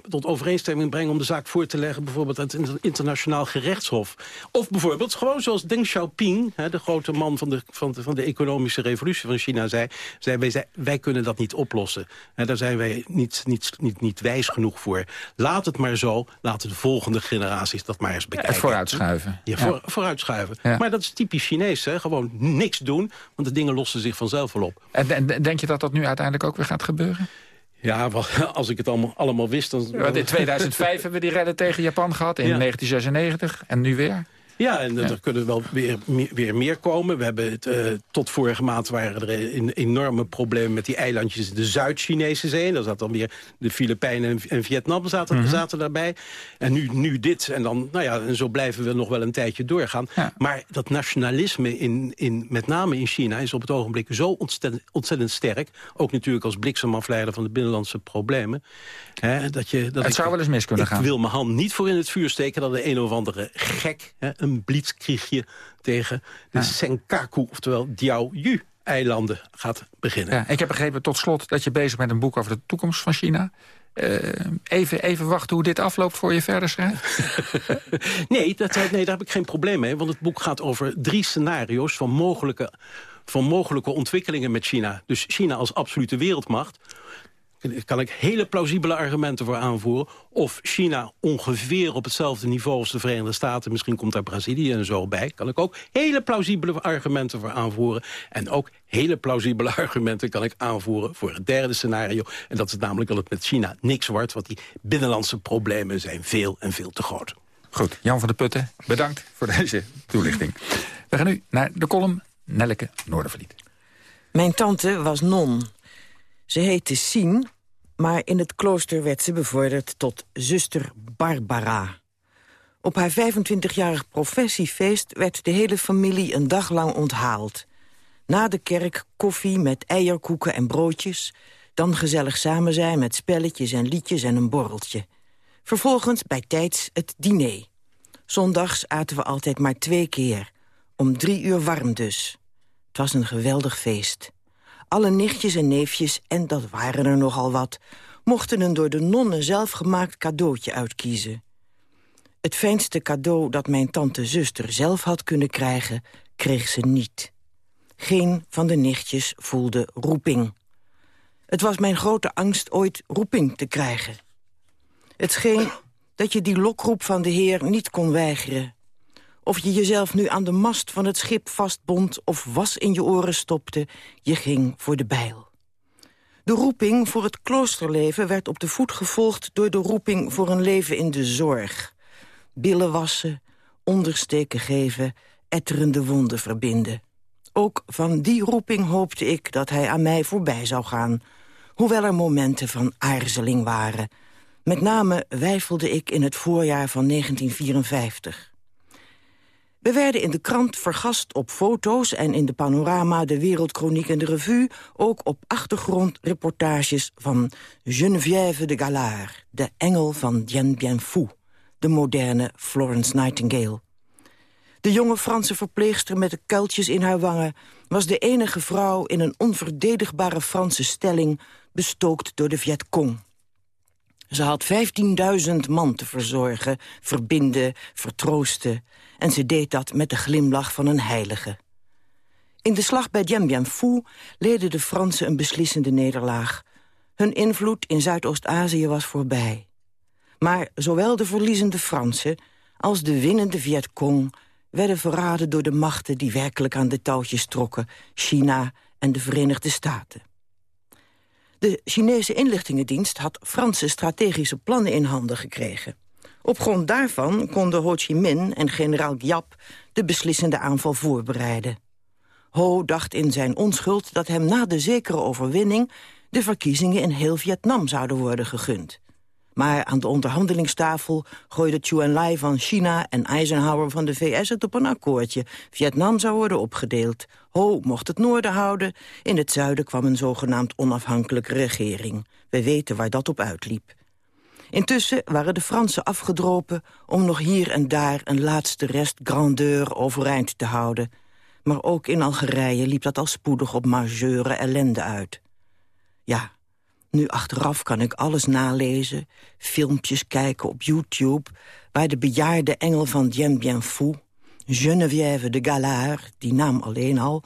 tot overeenstemming brengen om de zaak voor te leggen... bijvoorbeeld aan het internationaal gerechtshof. Of bijvoorbeeld, gewoon zoals Deng Xiaoping... de grote man van de, van de, van de economische revolutie van China zei... zei, wij, zei wij kunnen dat niet oplossen. En daar zijn wij niet, niet, niet, niet wijs genoeg voor. Laat het maar zo, laten de volgende generaties dat maar eens bekijken. Het vooruitschuiven. Ja, voor, vooruitschuiven. Ja. Maar dat is typisch Chinees, hè? gewoon niks doen... want de dingen lossen zich vanzelf wel op. En, en denk je dat dat nu uiteindelijk ook weer gaat gebeuren? Ja, als ik het allemaal, allemaal wist... Dan... Ja, in 2005 hebben we die redden tegen Japan gehad, in ja. 1996 en nu weer. Ja, en er kunnen wel weer, meer, weer meer komen. We hebben het, uh, tot vorige maand waren er een enorme problemen met die eilandjes de Zuid-Chinese zee. Daar zat dan weer de Filipijnen en, en Vietnam zaten, mm zaten daarbij. En nu, nu dit. En dan, nou ja, en zo blijven we nog wel een tijdje doorgaan. Maar dat nationalisme, in, in, met name in China, is op het ogenblik zo ontzettend, ontzettend sterk. Ook natuurlijk als bliksemafleider van de binnenlandse problemen. Hè, dat je, dat het ik, zou wel eens mis kunnen gaan. Ik wil mijn hand niet voor in het vuur steken dat de een of andere gek... Hè, een blitzkriegje tegen de Senkaku, oftewel Diaoyu eilanden gaat beginnen. Ja, ik heb begrepen tot slot dat je bezig bent een boek over de toekomst van China. Uh, even, even wachten hoe dit afloopt voor je verder schrijft? nee, dat, nee, daar heb ik geen probleem mee. Want het boek gaat over drie scenario's van mogelijke, van mogelijke ontwikkelingen met China. Dus China als absolute wereldmacht kan ik hele plausibele argumenten voor aanvoeren. Of China ongeveer op hetzelfde niveau als de Verenigde Staten. Misschien komt daar Brazilië en zo bij. Kan ik ook hele plausibele argumenten voor aanvoeren. En ook hele plausibele argumenten kan ik aanvoeren voor het derde scenario. En dat is namelijk dat het met China niks wordt. Want die binnenlandse problemen zijn veel en veel te groot. Goed, Jan van der Putten, bedankt voor deze toelichting. We gaan nu naar de column Nelleke Noordervliet. Mijn tante was non. Ze heette Sien maar in het klooster werd ze bevorderd tot zuster Barbara. Op haar 25-jarig professiefeest werd de hele familie een dag lang onthaald. Na de kerk koffie met eierkoeken en broodjes... dan gezellig samen zijn met spelletjes en liedjes en een borreltje. Vervolgens bij tijds het diner. Zondags aten we altijd maar twee keer. Om drie uur warm dus. Het was een geweldig feest. Alle nichtjes en neefjes, en dat waren er nogal wat... mochten een door de nonnen zelf gemaakt cadeautje uitkiezen. Het fijnste cadeau dat mijn tante-zuster zelf had kunnen krijgen... kreeg ze niet. Geen van de nichtjes voelde roeping. Het was mijn grote angst ooit roeping te krijgen. Het scheen dat je die lokroep van de heer niet kon weigeren. Of je jezelf nu aan de mast van het schip vastbond... of was in je oren stopte, je ging voor de bijl. De roeping voor het kloosterleven werd op de voet gevolgd... door de roeping voor een leven in de zorg. Billen wassen, ondersteken geven, etterende wonden verbinden. Ook van die roeping hoopte ik dat hij aan mij voorbij zou gaan. Hoewel er momenten van aarzeling waren. Met name wijfelde ik in het voorjaar van 1954. We werden in de krant vergast op foto's en in de panorama, de Wereldchroniek en de Revue... ook op achtergrondreportages van Geneviève de Galard... de engel van Dien Bien Phu, de moderne Florence Nightingale. De jonge Franse verpleegster met de kuiltjes in haar wangen... was de enige vrouw in een onverdedigbare Franse stelling... bestookt door de Vietcong. Ze had 15.000 man te verzorgen, verbinden, vertroosten... en ze deed dat met de glimlach van een heilige. In de slag bij Dien Bien Phu leden de Fransen een beslissende nederlaag. Hun invloed in Zuidoost-Azië was voorbij. Maar zowel de verliezende Fransen als de winnende Vietcong... werden verraden door de machten die werkelijk aan de touwtjes trokken... China en de Verenigde Staten. De Chinese inlichtingendienst had Franse strategische plannen in handen gekregen. Op grond daarvan konden Ho Chi Minh en generaal Giap de beslissende aanval voorbereiden. Ho dacht in zijn onschuld dat hem na de zekere overwinning... de verkiezingen in heel Vietnam zouden worden gegund. Maar aan de onderhandelingstafel gooide Chu Enlai van China... en Eisenhower van de VS het op een akkoordje. Vietnam zou worden opgedeeld. Ho mocht het noorden houden. In het zuiden kwam een zogenaamd onafhankelijke regering. We weten waar dat op uitliep. Intussen waren de Fransen afgedropen om nog hier en daar... een laatste rest grandeur overeind te houden. Maar ook in Algerije liep dat al spoedig op majeure ellende uit. Ja, nu achteraf kan ik alles nalezen, filmpjes kijken op YouTube... waar de bejaarde engel van Dien Bien Phu, Geneviève de Galard, die naam alleen al...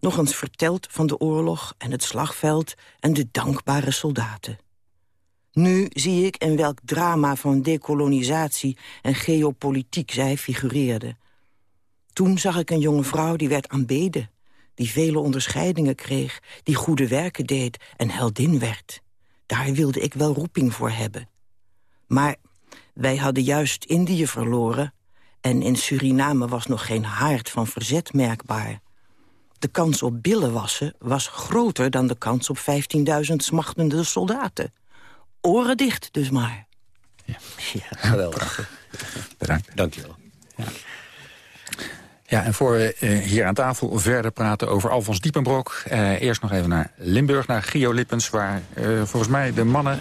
nog eens vertelt van de oorlog en het slagveld en de dankbare soldaten. Nu zie ik in welk drama van dekolonisatie en geopolitiek zij figureerde. Toen zag ik een jonge vrouw die werd aanbeden, die vele onderscheidingen kreeg, die goede werken deed en heldin werd. Daar wilde ik wel roeping voor hebben. Maar wij hadden juist Indië verloren... En in Suriname was nog geen haard van verzet merkbaar. De kans op billenwassen was groter dan de kans op 15.000 smachtende soldaten. Oren dicht dus maar. Ja, geweldig. Bedankt. Dank je wel. Ja. Ja, en voor we uh, hier aan tafel verder praten over Alfons Diepenbrok... Uh, eerst nog even naar Limburg, naar Gio Lippens... waar uh, volgens mij de mannen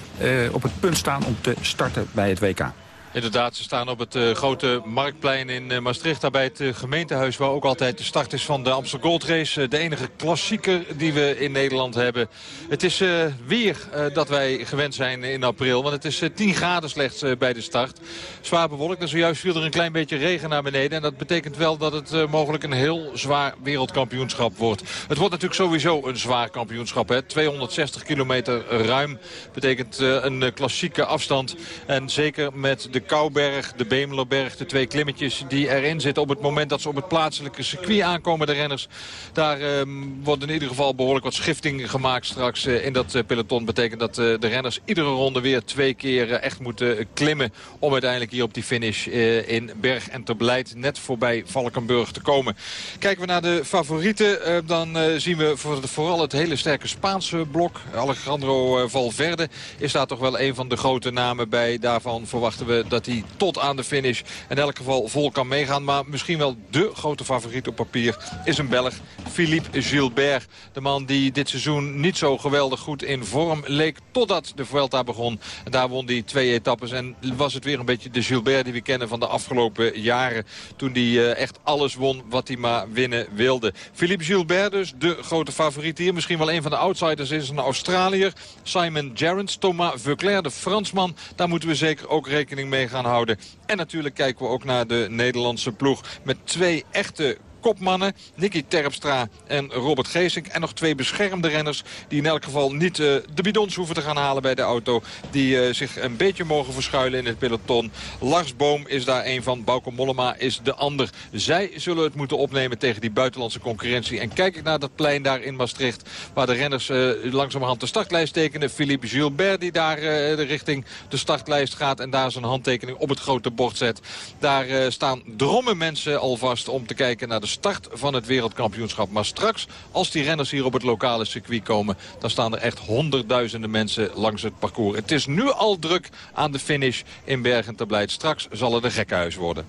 op het punt staan om te starten bij het WK. Inderdaad, ze staan op het uh, grote marktplein in uh, Maastricht. Daar bij het uh, gemeentehuis waar ook altijd de start is van de Amstel Gold Race. de enige klassieker die we in Nederland hebben. Het is weer dat wij gewend zijn in april. Want het is 10 graden slechts bij de start. Zwaar bewolkt en zojuist viel er een klein beetje regen naar beneden. En dat betekent wel dat het mogelijk een heel zwaar wereldkampioenschap wordt. Het wordt natuurlijk sowieso een zwaar kampioenschap. Hè? 260 kilometer ruim betekent een klassieke afstand. En zeker met de de Kouberg, de Bemelerberg, de twee klimmetjes die erin zitten. Op het moment dat ze op het plaatselijke circuit aankomen, de renners. Daar um, wordt in ieder geval behoorlijk wat schifting gemaakt straks uh, in dat uh, peloton. Betekent dat uh, de renners iedere ronde weer twee keer echt moeten klimmen. Om uiteindelijk hier op die finish in Berg en Terblijt net voorbij Valkenburg te komen. Kijken we naar de favorieten, dan zien we vooral het hele sterke Spaanse blok. Alejandro Valverde is daar toch wel een van de grote namen bij. Daarvan verwachten we dat hij tot aan de finish in elk geval vol kan meegaan. Maar misschien wel de grote favoriet op papier is een Belg, Philippe Gilbert. De man die dit seizoen niet zo geweldig goed in vorm leek totdat de Vuelta begon. En daar won hij twee etappes en was het weer een beetje de Gilbert die we kennen van de afgelopen jaren. Toen hij uh, echt alles won wat hij maar winnen wilde. Philippe Gilbert dus, de grote favoriet hier. Misschien wel een van de outsiders is een Australiër. Simon Gerrans, Thomas Veuclair, de Fransman. Daar moeten we zeker ook rekening mee gaan houden. En natuurlijk kijken we ook naar de Nederlandse ploeg met twee echte kopmannen. Nicky Terpstra en Robert Geesink. En nog twee beschermde renners die in elk geval niet uh, de bidons hoeven te gaan halen bij de auto. Die uh, zich een beetje mogen verschuilen in het peloton. Lars Boom is daar een van. Bauke Mollema is de ander. Zij zullen het moeten opnemen tegen die buitenlandse concurrentie. En kijk ik naar dat plein daar in Maastricht. Waar de renners uh, langzamerhand de startlijst tekenen. Philippe Gilbert die daar richting de startlijst gaat. En daar zijn handtekening op het grote bord zet. Daar staan drommen mensen alvast om te kijken naar de start van het wereldkampioenschap. Maar straks, als die renners hier op het lokale circuit komen... dan staan er echt honderdduizenden mensen langs het parcours. Het is nu al druk aan de finish in Bergen te Blijt. Straks zal het een gekkenhuis worden.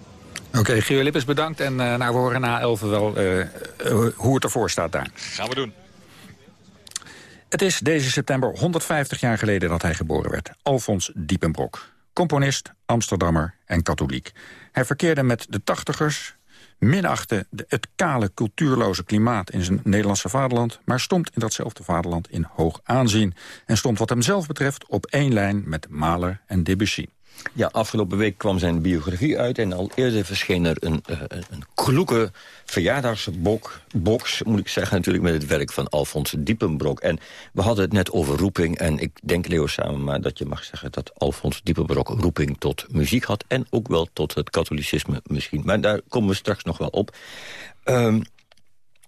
Oké, okay, Gio Lippes bedankt. En uh, nou, we horen na elf wel uh, uh, hoe het ervoor staat daar. Gaan we doen. Het is deze september 150 jaar geleden dat hij geboren werd. Alfons Diepenbrok. Componist, Amsterdammer en katholiek. Hij verkeerde met de tachtigers, minachtte het kale, cultuurloze klimaat in zijn Nederlandse vaderland... maar stond in datzelfde vaderland in hoog aanzien... en stond wat hemzelf betreft op één lijn met Mahler en Debussy. Ja, afgelopen week kwam zijn biografie uit... en al eerder verscheen er een, uh, een kloeke verjaardagsbox, moet ik zeggen... natuurlijk met het werk van Alfons Diepenbrok. En we hadden het net over roeping. En ik denk, Leo, samen maar dat je mag zeggen... dat Alfons Diepenbrok roeping tot muziek had... en ook wel tot het katholicisme misschien. Maar daar komen we straks nog wel op. Um,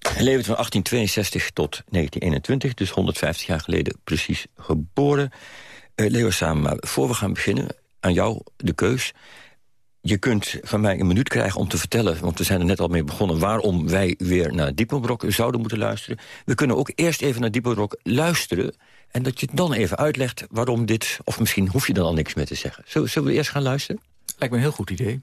hij leefde van 1862 tot 1921, dus 150 jaar geleden precies geboren. Uh, Leo Samen, voor we gaan beginnen aan jou de keus. Je kunt van mij een minuut krijgen om te vertellen... want we zijn er net al mee begonnen... waarom wij weer naar Diepenbrok zouden moeten luisteren. We kunnen ook eerst even naar Diepenbrok luisteren... en dat je dan even uitlegt waarom dit... of misschien hoef je dan al niks meer te zeggen. Zullen, zullen we eerst gaan luisteren? Lijkt me een heel goed idee.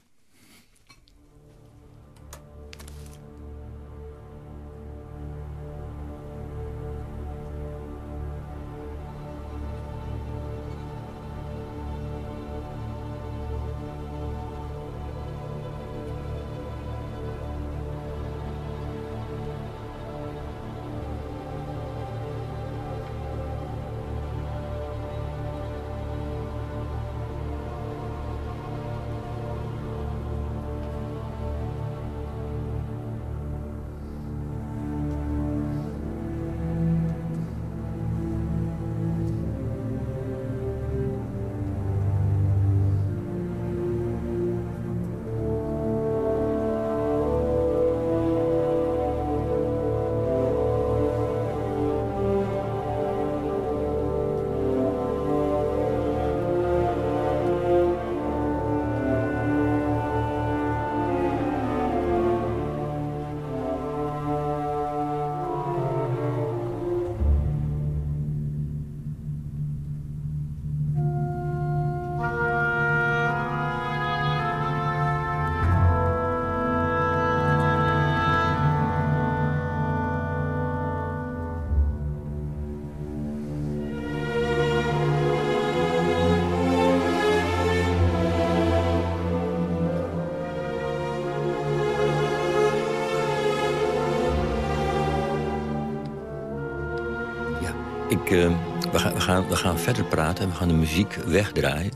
Ik, uh, we, gaan, we, gaan, we gaan verder praten en we gaan de muziek wegdraaien.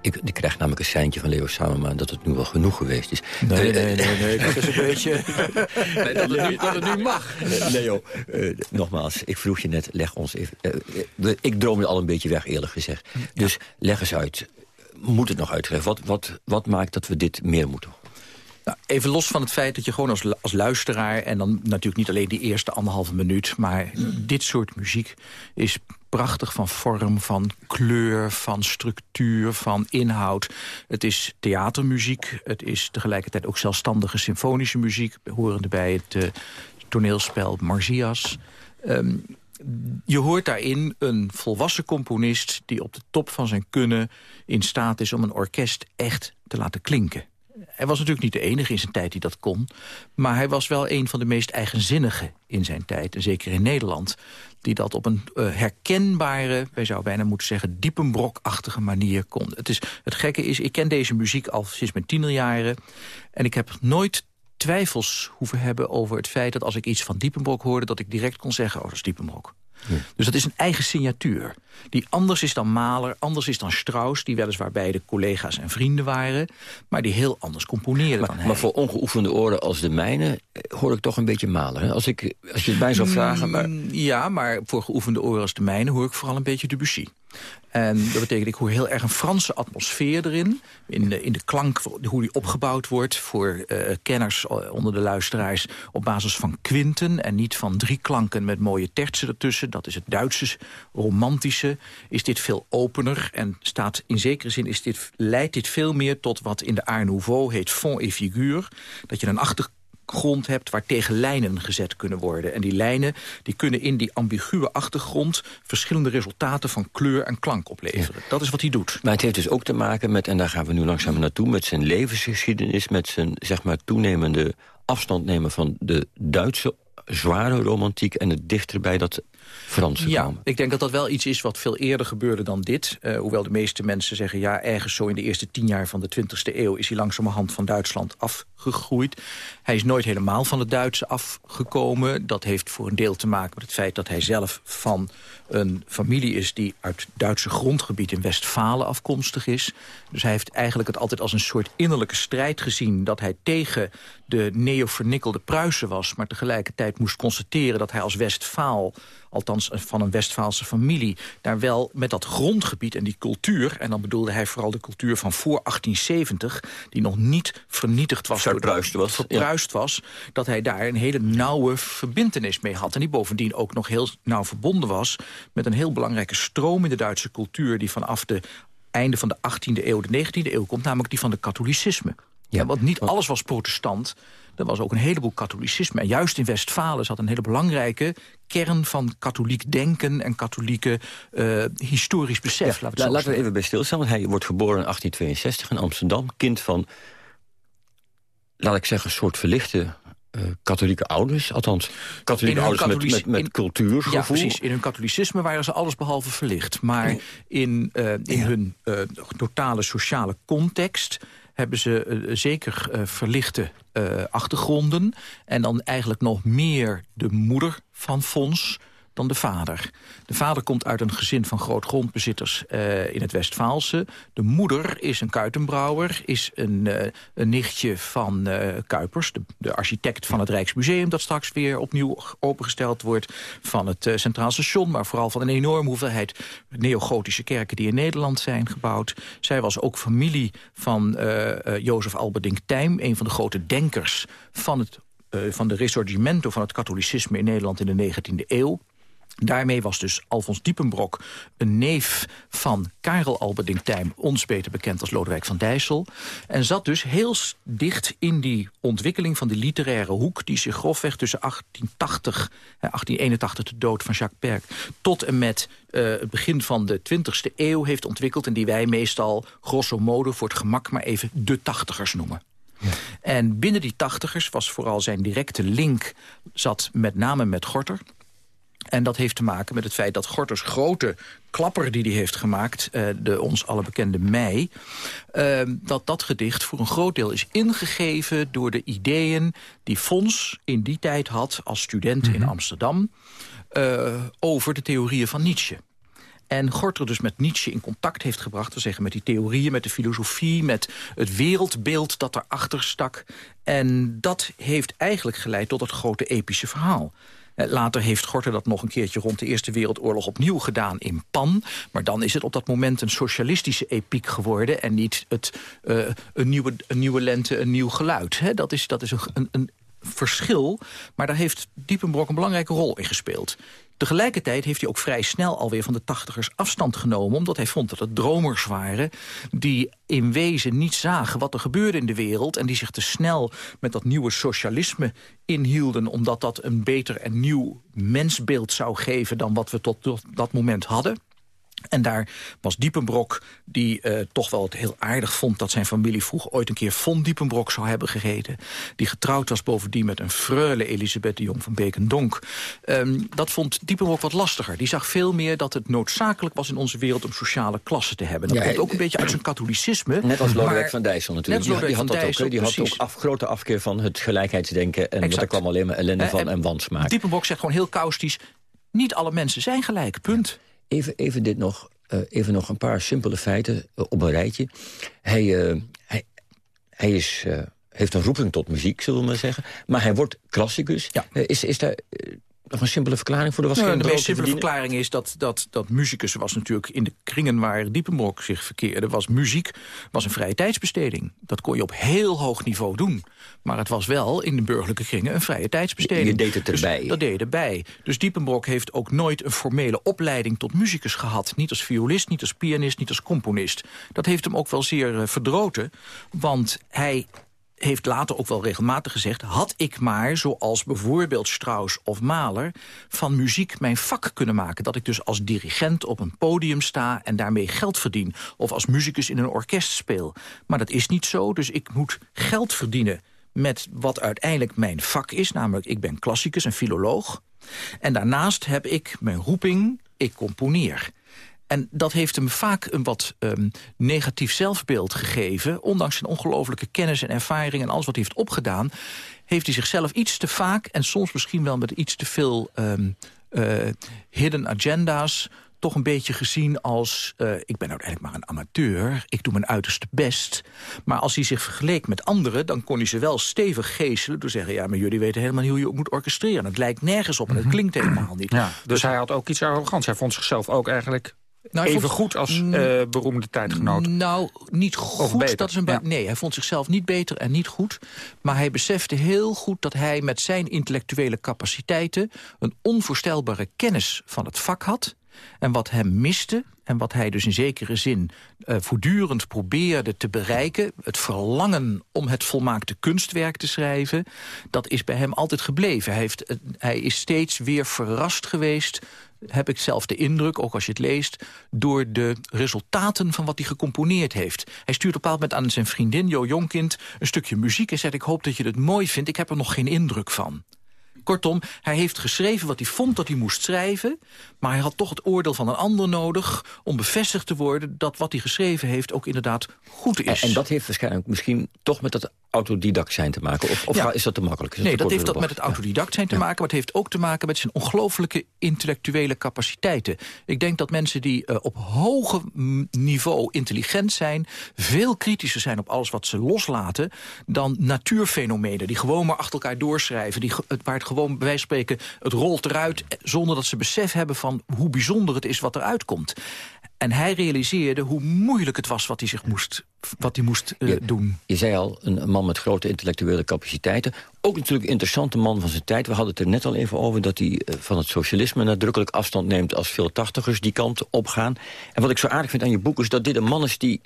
Ik, ik krijg namelijk een seintje van Leo Samema dat het nu wel genoeg geweest is. Nee, nee, nee, nee dat is een beetje... nee, dat, het nu, dat het nu mag. Leo, uh, nogmaals, ik vroeg je net, leg ons even... Uh, ik droomde al een beetje weg, eerlijk gezegd. Dus leg eens uit, moet het nog uitgelegd? Wat, wat, wat maakt dat we dit meer moeten? Nou, even los van het feit dat je gewoon als, als luisteraar... en dan natuurlijk niet alleen die eerste anderhalve minuut... maar dit soort muziek is prachtig van vorm, van kleur, van structuur, van inhoud. Het is theatermuziek, het is tegelijkertijd ook zelfstandige symfonische muziek... horende bij het uh, toneelspel Marzias... Um, je hoort daarin een volwassen componist... die op de top van zijn kunnen in staat is om een orkest echt te laten klinken. Hij was natuurlijk niet de enige in zijn tijd die dat kon. Maar hij was wel een van de meest eigenzinnige in zijn tijd. En zeker in Nederland. Die dat op een uh, herkenbare, wij zouden bijna moeten zeggen... diepenbrokachtige manier kon. Het, is, het gekke is, ik ken deze muziek al sinds mijn tienerjaren. En ik heb nooit twijfels hoeven hebben over het feit... dat als ik iets van Diepenbrok hoorde... dat ik direct kon zeggen, oh, dat is Diepenbrok. Dus dat is een eigen signatuur. Die anders is dan Mahler, anders is dan Strauss... die weliswaar beide collega's en vrienden waren... maar die heel anders componeerden maar, dan hij. Maar voor ongeoefende oren als de mijne... Eh, hoor ik toch een beetje Mahler. Als, ik, als je het mij zou vragen... Maar... Mm, ja, maar voor geoefende oren als de mijne... hoor ik vooral een beetje Debussy. En dat betekent, ik hoor heel erg een Franse atmosfeer erin. In de, in de klank, hoe die opgebouwd wordt. Voor uh, kenners onder de luisteraars op basis van kwinten. En niet van drie klanken met mooie tertsen ertussen. Dat is het Duitse romantische. Is dit veel opener. En staat in zekere zin is dit, leidt dit veel meer tot wat in de Art Nouveau heet fond et figure. Dat je een achter grond hebt waar tegen lijnen gezet kunnen worden. En die lijnen die kunnen in die ambiguë achtergrond... verschillende resultaten van kleur en klank opleveren. Dat is wat hij doet. Maar het heeft dus ook te maken met, en daar gaan we nu langzaam naartoe... met zijn levensgeschiedenis, met zijn zeg maar, toenemende afstand nemen... van de Duitse zware romantiek en het dichterbij dat Ja, ik denk dat dat wel iets is wat veel eerder gebeurde dan dit. Uh, hoewel de meeste mensen zeggen... ja, ergens zo in de eerste tien jaar van de 20e eeuw... is hij langzamerhand van Duitsland afgegroeid. Hij is nooit helemaal van het Duitse afgekomen. Dat heeft voor een deel te maken met het feit dat hij zelf van een familie is... die uit Duitse grondgebied in Westfalen afkomstig is. Dus hij heeft eigenlijk het altijd als een soort innerlijke strijd gezien... dat hij tegen de neovernikkelde Pruisen was... maar tegelijkertijd moest constateren dat hij als Westfaal althans van een Westfaalse familie... daar wel met dat grondgebied en die cultuur... en dan bedoelde hij vooral de cultuur van voor 1870... die nog niet vernietigd was, verpruist was, verpruist was... dat hij daar een hele nauwe verbindenis mee had. En die bovendien ook nog heel nauw verbonden was... met een heel belangrijke stroom in de Duitse cultuur... die vanaf de einde van de 18e eeuw, de 19e eeuw komt... namelijk die van de katholicisme. Ja, want niet alles was protestant. Er was ook een heleboel katholicisme. En juist in Westfalen zat een hele belangrijke kern van katholiek denken... en katholieke uh, historisch besef. Ja, laten, we even bij stilstaan. Want hij wordt geboren in 1862 in Amsterdam. Kind van, laat ik zeggen, een soort verlichte uh, katholieke ouders. Althans, katholieke ouders met, met, met cultuurgevoel. Ja, precies. In hun katholicisme waren ze allesbehalve verlicht. Maar in, uh, in hun totale sociale context hebben ze uh, zeker uh, verlichte uh, achtergronden. En dan eigenlijk nog meer de moeder van Fons dan de vader. De vader komt uit een gezin van grootgrondbezitters uh, in het Westfaalse. De moeder is een kuitenbrouwer, is een, uh, een nichtje van uh, Kuipers... De, de, architect van het Rijksmuseum dat straks weer opnieuw opengesteld wordt... van het Centraal Station, maar vooral van een enorme hoeveelheid... neogotische kerken die in Nederland zijn gebouwd. Zij was ook familie van Jozef Alberdink Tijm... een van de grote denkers van het van de risorgimento van het katholicisme in Nederland in de 19e eeuw. Daarmee was dus Alfons Diepenbrok een neef van Karel Alberding Tijm... ons beter bekend als Lodewijk van Dijssel. En zat dus heel dicht in die ontwikkeling van de literaire hoek... die zich grofweg tussen 1880 en 1881, de dood van Jacques Perk... tot en met uh, het begin van de 20e eeuw heeft ontwikkeld... en die wij meestal grosso modo voor het gemak maar even de tachtigers noemen. Ja. En binnen die tachtigers was vooral zijn directe link... zat met name met Gorter En dat heeft te maken met het feit dat Gorters grote klapper die hij heeft gemaakt... Uh, de ons alle bekende Mei... Uh, dat dat gedicht voor een groot deel is ingegeven... door de ideeën die Fons in die tijd had als student mm -hmm. in mhm. Amsterdam... Uh, over de theorieën van Nietzsche. En Gorter dus met Nietzsche in contact heeft gebracht... we zeggen met die theorieën, met de filosofie... met het wereldbeeld dat erachter stak. En dat heeft eigenlijk geleid tot het grote epische verhaal. Eh, later heeft Gorter dat nog een keertje rond de Eerste Wereldoorlog opnieuw gedaan in Pan. Maar dan is het op dat moment een socialistische epiek geworden... en niet het, uh, een, nieuwe, een nieuwe lente, een nieuw geluid. Dat is, dat is een, een, verschil, maar daar heeft Diepenbrok een belangrijke rol in gespeeld. Tegelijkertijd heeft hij ook vrij snel alweer van de tachtigers afstand genomen... omdat hij vond dat het dromers waren die in wezen niet zagen wat er gebeurde in de wereld... en die zich te snel met dat nieuwe socialisme inhielden... omdat dat een beter en nieuw mensbeeld zou geven dan wat we tot, dat moment hadden. En daar was Diepenbrok, die uh, toch wel het heel aardig vond... dat zijn familie vroeg ooit een keer Von Diepenbrok zou hebben gereden. Die getrouwd was bovendien met een freule Elisabeth de Jong van Beekendonk. Um, dat vond Diepenbrok wat lastiger. Die zag veel meer dat het noodzakelijk was in onze wereld... om sociale klasse te hebben. Dat ja, komt ook een beetje uit zijn katholicisme. Net als Lodewijk van Dijssel natuurlijk. Die, die, had dat Dijssel, ook, die had ook af, grote afkeer van het gelijkheidsdenken... en exact. er kwam alleen maar ellende van en, en wansmaak. Diepenbrok zegt gewoon heel kaustisch... niet alle mensen zijn gelijk, punt. Even, even dit nog. Uh, even nog een paar simpele feiten uh, op een rijtje. Hij, uh, hij, hij is, heeft een roeping tot muziek, zullen we maar zeggen. Maar hij wordt klassicus. Ja. is, is daar nog een simpele verklaring voor? Er was nou, geen de meest simpele verklaring is dat, dat, dat muzikus was natuurlijk... in de kringen waar Diepenbrok zich verkeerde... was muziek was een vrije tijdsbesteding. Dat kon je op heel hoog niveau doen. Maar het was wel in de burgerlijke kringen een vrije tijdsbesteding. Je, deed het dus erbij. Dus, dat deed je erbij. Dus Diepenbrok heeft ook nooit een formele opleiding tot muzikus gehad. Niet als violist, niet als pianist, niet als componist. Dat heeft hem ook wel zeer uh, verdroten. Want hij heeft later ook wel regelmatig gezegd... had ik maar, zoals bijvoorbeeld Strauss of Mahler... van muziek mijn vak kunnen maken. Dat ik dus als dirigent op een podium sta en daarmee geld verdien. Of als muzikus in een orkest speel. Maar dat is niet zo, dus ik moet geld verdienen... met wat uiteindelijk mijn vak is. Namelijk, ik ben klassicus en filoloog. En daarnaast heb ik mijn roeping, ik componeer. En dat heeft hem vaak een wat um, negatief zelfbeeld gegeven. Ondanks zijn ongelofelijke kennis en ervaring en alles wat hij heeft opgedaan... heeft hij zichzelf iets te vaak en soms misschien wel met iets te veel um, uh, hidden agenda's toch een beetje gezien als... Uh, ik ben uiteindelijk maar een amateur, ik doe mijn uiterste best. Maar als hij zich vergeleek met anderen... dan kon hij ze wel stevig geestelen door zeggen... ja, maar jullie weten helemaal niet hoe je ook moet orchestreren. Het lijkt nergens op en het mhm. klinkt helemaal niet. Ja, dus, dus hij had ook iets arrogants. Hij vond zichzelf ook eigenlijk nou, Even vond... goed als uh, beroemde tijdgenoot. Nou, niet goed. Dat is een ja. Nee, hij vond zichzelf niet beter en niet goed. Maar hij besefte heel goed dat hij met zijn intellectuele capaciteiten... een onvoorstelbare kennis van het vak had. En wat hem miste, en wat hij dus in zekere zin uh, voortdurend probeerde te bereiken... het verlangen om het volmaakte kunstwerk te schrijven... dat is bij hem altijd gebleven. Hij, heeft, uh, hij is steeds weer verrast geweest heb ik zelf de indruk, ook als je het leest... door de resultaten van wat hij gecomponeerd heeft. Hij stuurt op een bepaald moment aan zijn vriendin, Jo Jonkind... een stukje muziek en zegt, ik hoop dat je het mooi vindt. Ik heb er nog geen indruk van. Kortom, hij heeft geschreven wat hij vond dat hij moest schrijven... maar hij had toch het oordeel van een ander nodig... om bevestigd te worden dat wat hij geschreven heeft ook inderdaad goed is. En, en dat heeft waarschijnlijk misschien toch met dat autodidact zijn te maken? Of, of ja. is dat te makkelijk? nee, dat heeft dat met het autodidact zijn te ja. maken... maar het heeft ook te maken met zijn ongelooflijke intellectuele capaciteiten. Ik denk dat mensen die uh, op hoge niveau intelligent zijn... veel kritischer zijn op alles wat ze loslaten... dan natuurfenomenen die gewoon maar achter elkaar doorschrijven... Die, waar het gewoon bij wijze van spreken het rolt eruit... zonder dat ze besef hebben van hoe bijzonder het is wat eruit komt. En hij realiseerde hoe moeilijk het was wat hij, zich moest, wat hij moest uh, je, doen. Je zei al, een man met grote intellectuele capaciteiten. Ook natuurlijk een interessante man van zijn tijd. We hadden het er net al even over dat hij uh, van het socialisme... nadrukkelijk afstand neemt als veel tachtigers die kant opgaan. En wat ik zo aardig vind aan je boek is dat dit een man is die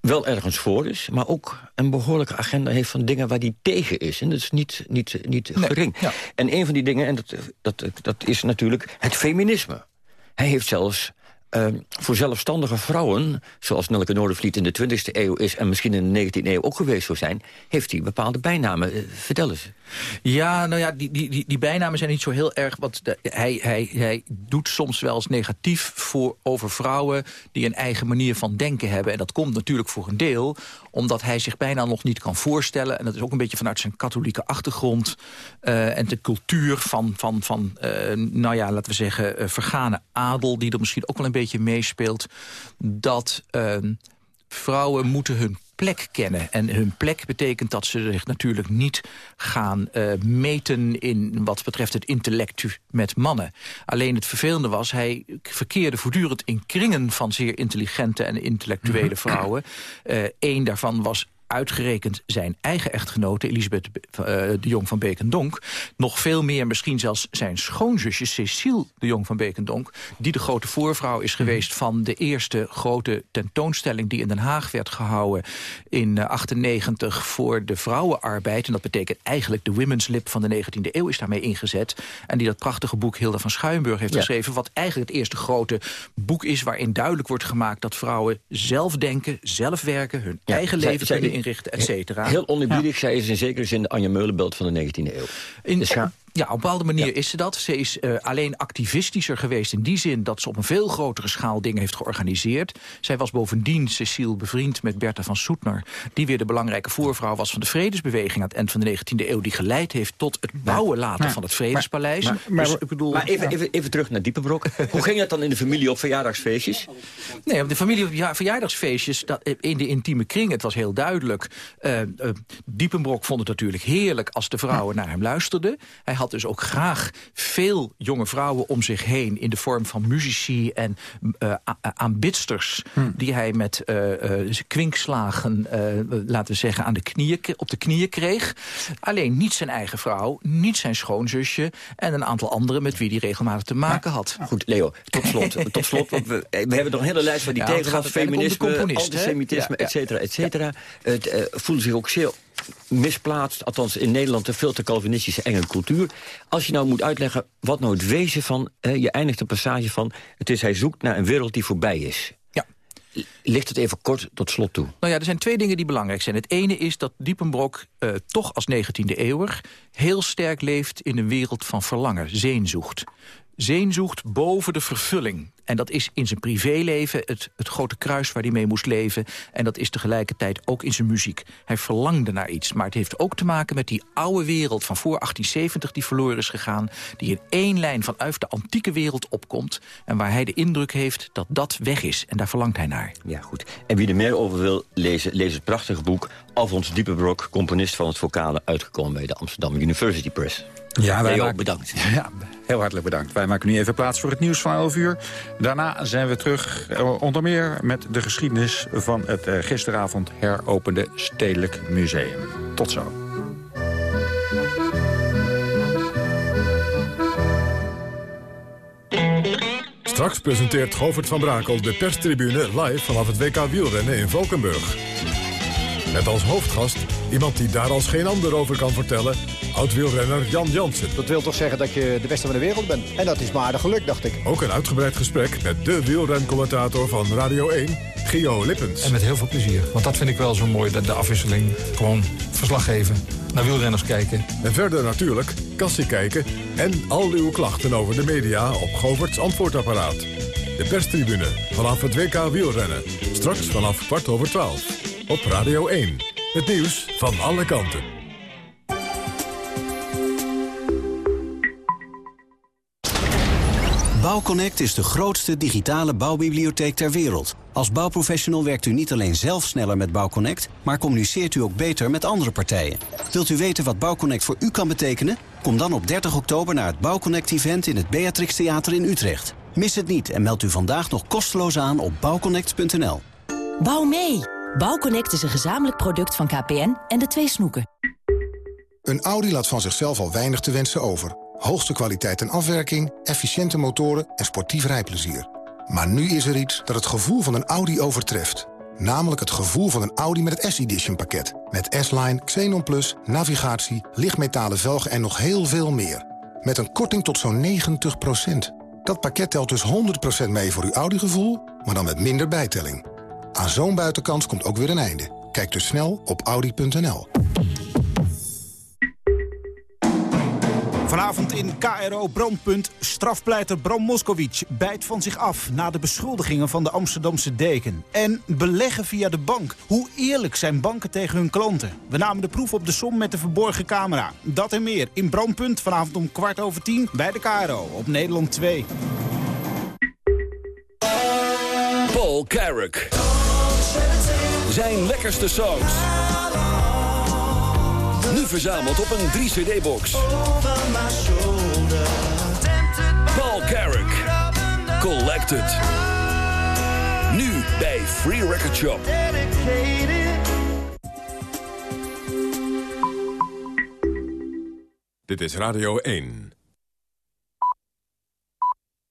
wel ergens voor is, maar ook een behoorlijke agenda heeft van dingen waar hij tegen is. En dat is niet, niet, niet nee, gering. Ja. En een van die dingen, en dat, dat, dat is natuurlijk het feminisme. Hij heeft zelfs uh, voor zelfstandige vrouwen, zoals Nelke Noordervliet in de 20e eeuw is... en misschien in de 19e eeuw ook geweest zou zijn... heeft hij bepaalde bijnamen. Uh, vertel eens. Ja, nou ja, die, die, die, die bijnamen zijn niet zo heel erg... want de, hij, hij, hij doet soms wel eens negatief voor, over vrouwen... die een eigen manier van denken hebben. En dat komt natuurlijk voor een deel omdat hij zich bijna nog niet kan voorstellen... en dat is ook een beetje vanuit zijn katholieke achtergrond... Uh, en de cultuur van, van, van uh, nou ja, laten we zeggen, uh, vergane adel... die er misschien ook wel een beetje meespeelt... dat vrouwen moeten hun plek kennen. En hun plek betekent dat ze zich natuurlijk niet gaan uh, meten... in wat betreft het intellect met mannen. Alleen het vervelende was, hij verkeerde voortdurend in kringen... van zeer intelligente en intellectuele mhm. vrouwen. Eén uh, daarvan was uitgerekend zijn eigen echtgenote... Elisabeth uh, de Jong van Beekendonk... nog veel meer misschien zelfs zijn schoonzusje Cecile de Jong van Beekendonk... die de grote voorvrouw is geweest van de eerste grote tentoonstelling... die in Den Haag werd gehouden in 98 uh, voor de vrouwenarbeid. En dat betekent eigenlijk de women's lip van de 19e eeuw is daarmee ingezet. En die dat prachtige boek Hilda van Schuinburg heeft ja. geschreven... wat eigenlijk het eerste grote boek is waarin duidelijk wordt gemaakt... dat vrouwen zelf denken, zelf werken, hun ja, eigen leven kunnen inrichten, et cetera. Heel oneerbiedig, ja. zij is in zekere zin de Anja Meulenbelt van de 19e eeuw. In, dus ja, op een bepaalde manier ja. is ze dat. Ze is uh, alleen activistischer geweest in die zin... dat ze op een veel grotere schaal dingen heeft georganiseerd. Zij was bovendien, Cecile, bevriend met Bertha van Soetner... die weer de belangrijke voorvrouw was van de vredesbeweging... aan het eind van de 19e eeuw, die geleid heeft tot het bouwen later ja. van het Vredespaleis. Maar, maar, dus, ik bedoel, maar even, even, even terug naar Diepenbrok. Hoe ging dat dan in de familie op verjaardagsfeestjes? Nee, op de familie op ja, verjaardagsfeestjes, dat, in de intieme kring, het was heel duidelijk. Uh, uh, Diepenbrok vond het natuurlijk heerlijk als de vrouwen naar hem luisterden. Hij had dus ook graag veel jonge vrouwen om zich heen... in de vorm van muzici en uh, aanbidsters... Hmm. die hij met uh, kwinkslagen, laten we zeggen, aan de knieën, op de knieën kreeg. Alleen niet zijn eigen vrouw, niet zijn schoonzusje... en een aantal anderen met wie hij regelmatig te maken had. Goed, Leo, tot slot. tot slot want we, we hebben nog een hele lijst van die ja, tegengas, feminisme, antisemitisme, ja, et cetera, et cetera. Het voelde zich ook zeer misplaatst, althans in Nederland... een veel te Calvinistische enge cultuur. Als je nou moet uitleggen wat nou het wezen van... Eh, je eindigt de passage van... het is hij zoekt naar een wereld die voorbij is. Ja. Ligt het even kort tot slot toe? Nou ja, er zijn twee dingen die belangrijk zijn. Het ene is dat Diepenbrok uh, toch als 19e eeuwer... heel sterk leeft in een wereld van verlangen, zeenzoekt zeenzoekt boven de vervulling. En dat is in zijn privéleven het, het grote kruis waar hij mee moest leven. En dat is tegelijkertijd ook in zijn muziek. Hij verlangde naar iets. Maar het heeft ook te maken met die oude wereld van voor 1870 die verloren is gegaan. Die in één lijn vanuit de antieke wereld opkomt. En waar hij de indruk heeft dat dat weg is. En daar verlangt hij naar. Ja, goed. En wie er meer over wil lezen, lees het prachtige boek... Alfons Diepenbrok, componist van het vocale... uitgekomen bij de Amsterdam University Press. Ja, wij maken... bedankt. Ja, heel hartelijk bedankt. Wij maken nu even plaats voor het nieuws van 11 uur. Daarna zijn we terug, eh, onder meer met de geschiedenis... van het uh, gisteravond heropende Stedelijk Museum. Tot zo. Straks presenteert Govert van Brakel de perstribune live vanaf het WK wielrennen in Valkenburg. Met als hoofdgast iemand die daar als geen ander over kan vertellen... oud-wielrenner Jan Jansen. Dat wil toch zeggen dat je de beste van de wereld bent. En dat is maar aardig geluk, dacht ik. Ook een uitgebreid gesprek met de wielrencommentator van Radio 1, Gio Lippens. En met heel veel plezier, want dat vind ik wel zo mooi, de, de afwisseling. Gewoon verslag geven, naar wielrenners kijken. En verder natuurlijk kassie kijken en al uw klachten over de media op Govert's antwoordapparaat. De perstribune vanaf het WK wielrennen. Straks vanaf kwart over twaalf op Radio 1. Het nieuws van alle kanten. Bouwconnect is de grootste digitale bouwbibliotheek ter wereld. Als bouwprofessional werkt u niet alleen zelf sneller met Bouwconnect... maar communiceert u ook beter met andere partijen. Wilt u weten wat Bouwconnect voor u kan betekenen? Kom dan op 30 oktober naar het Bouwconnect-event... in het Beatrix Theater in Utrecht. Mis het niet en meld u vandaag nog kosteloos aan op bouwconnect.nl. Bouw mee! Bouwconnect is een gezamenlijk product van KPN en de twee snoeken. Een Audi laat van zichzelf al weinig te wensen over. Hoogste kwaliteit en afwerking, efficiënte motoren en sportief rijplezier. Maar nu is er iets dat het gevoel van een Audi overtreft. Namelijk het gevoel van een Audi met het S-Edition pakket. Met S-Line, Xenon Plus, navigatie, lichtmetalen velgen en nog heel veel meer. Met een korting tot zo'n 90% Dat pakket telt dus 100% mee voor uw Audi-gevoel, maar dan met minder bijtelling. Aan zo'n buitenkans komt ook weer een einde. Kijk dus snel op Audi.nl. Vanavond in KRO Brandpunt. Strafpleiter Bram Moskowitz bijt van zich af... na de beschuldigingen van de Amsterdamse deken. En beleggen via de bank. Hoe eerlijk zijn banken tegen hun klanten? We namen de proef op de som met de verborgen camera. Dat en meer in Brandpunt vanavond om kwart over tien... bij de KRO op Nederland 2. Paul Carrick. Zijn lekkerste songs. Nu verzameld op een 3-cd-box. Paul Carrick. Collected. Nu bij Free Record Shop. Dit is Radio 1.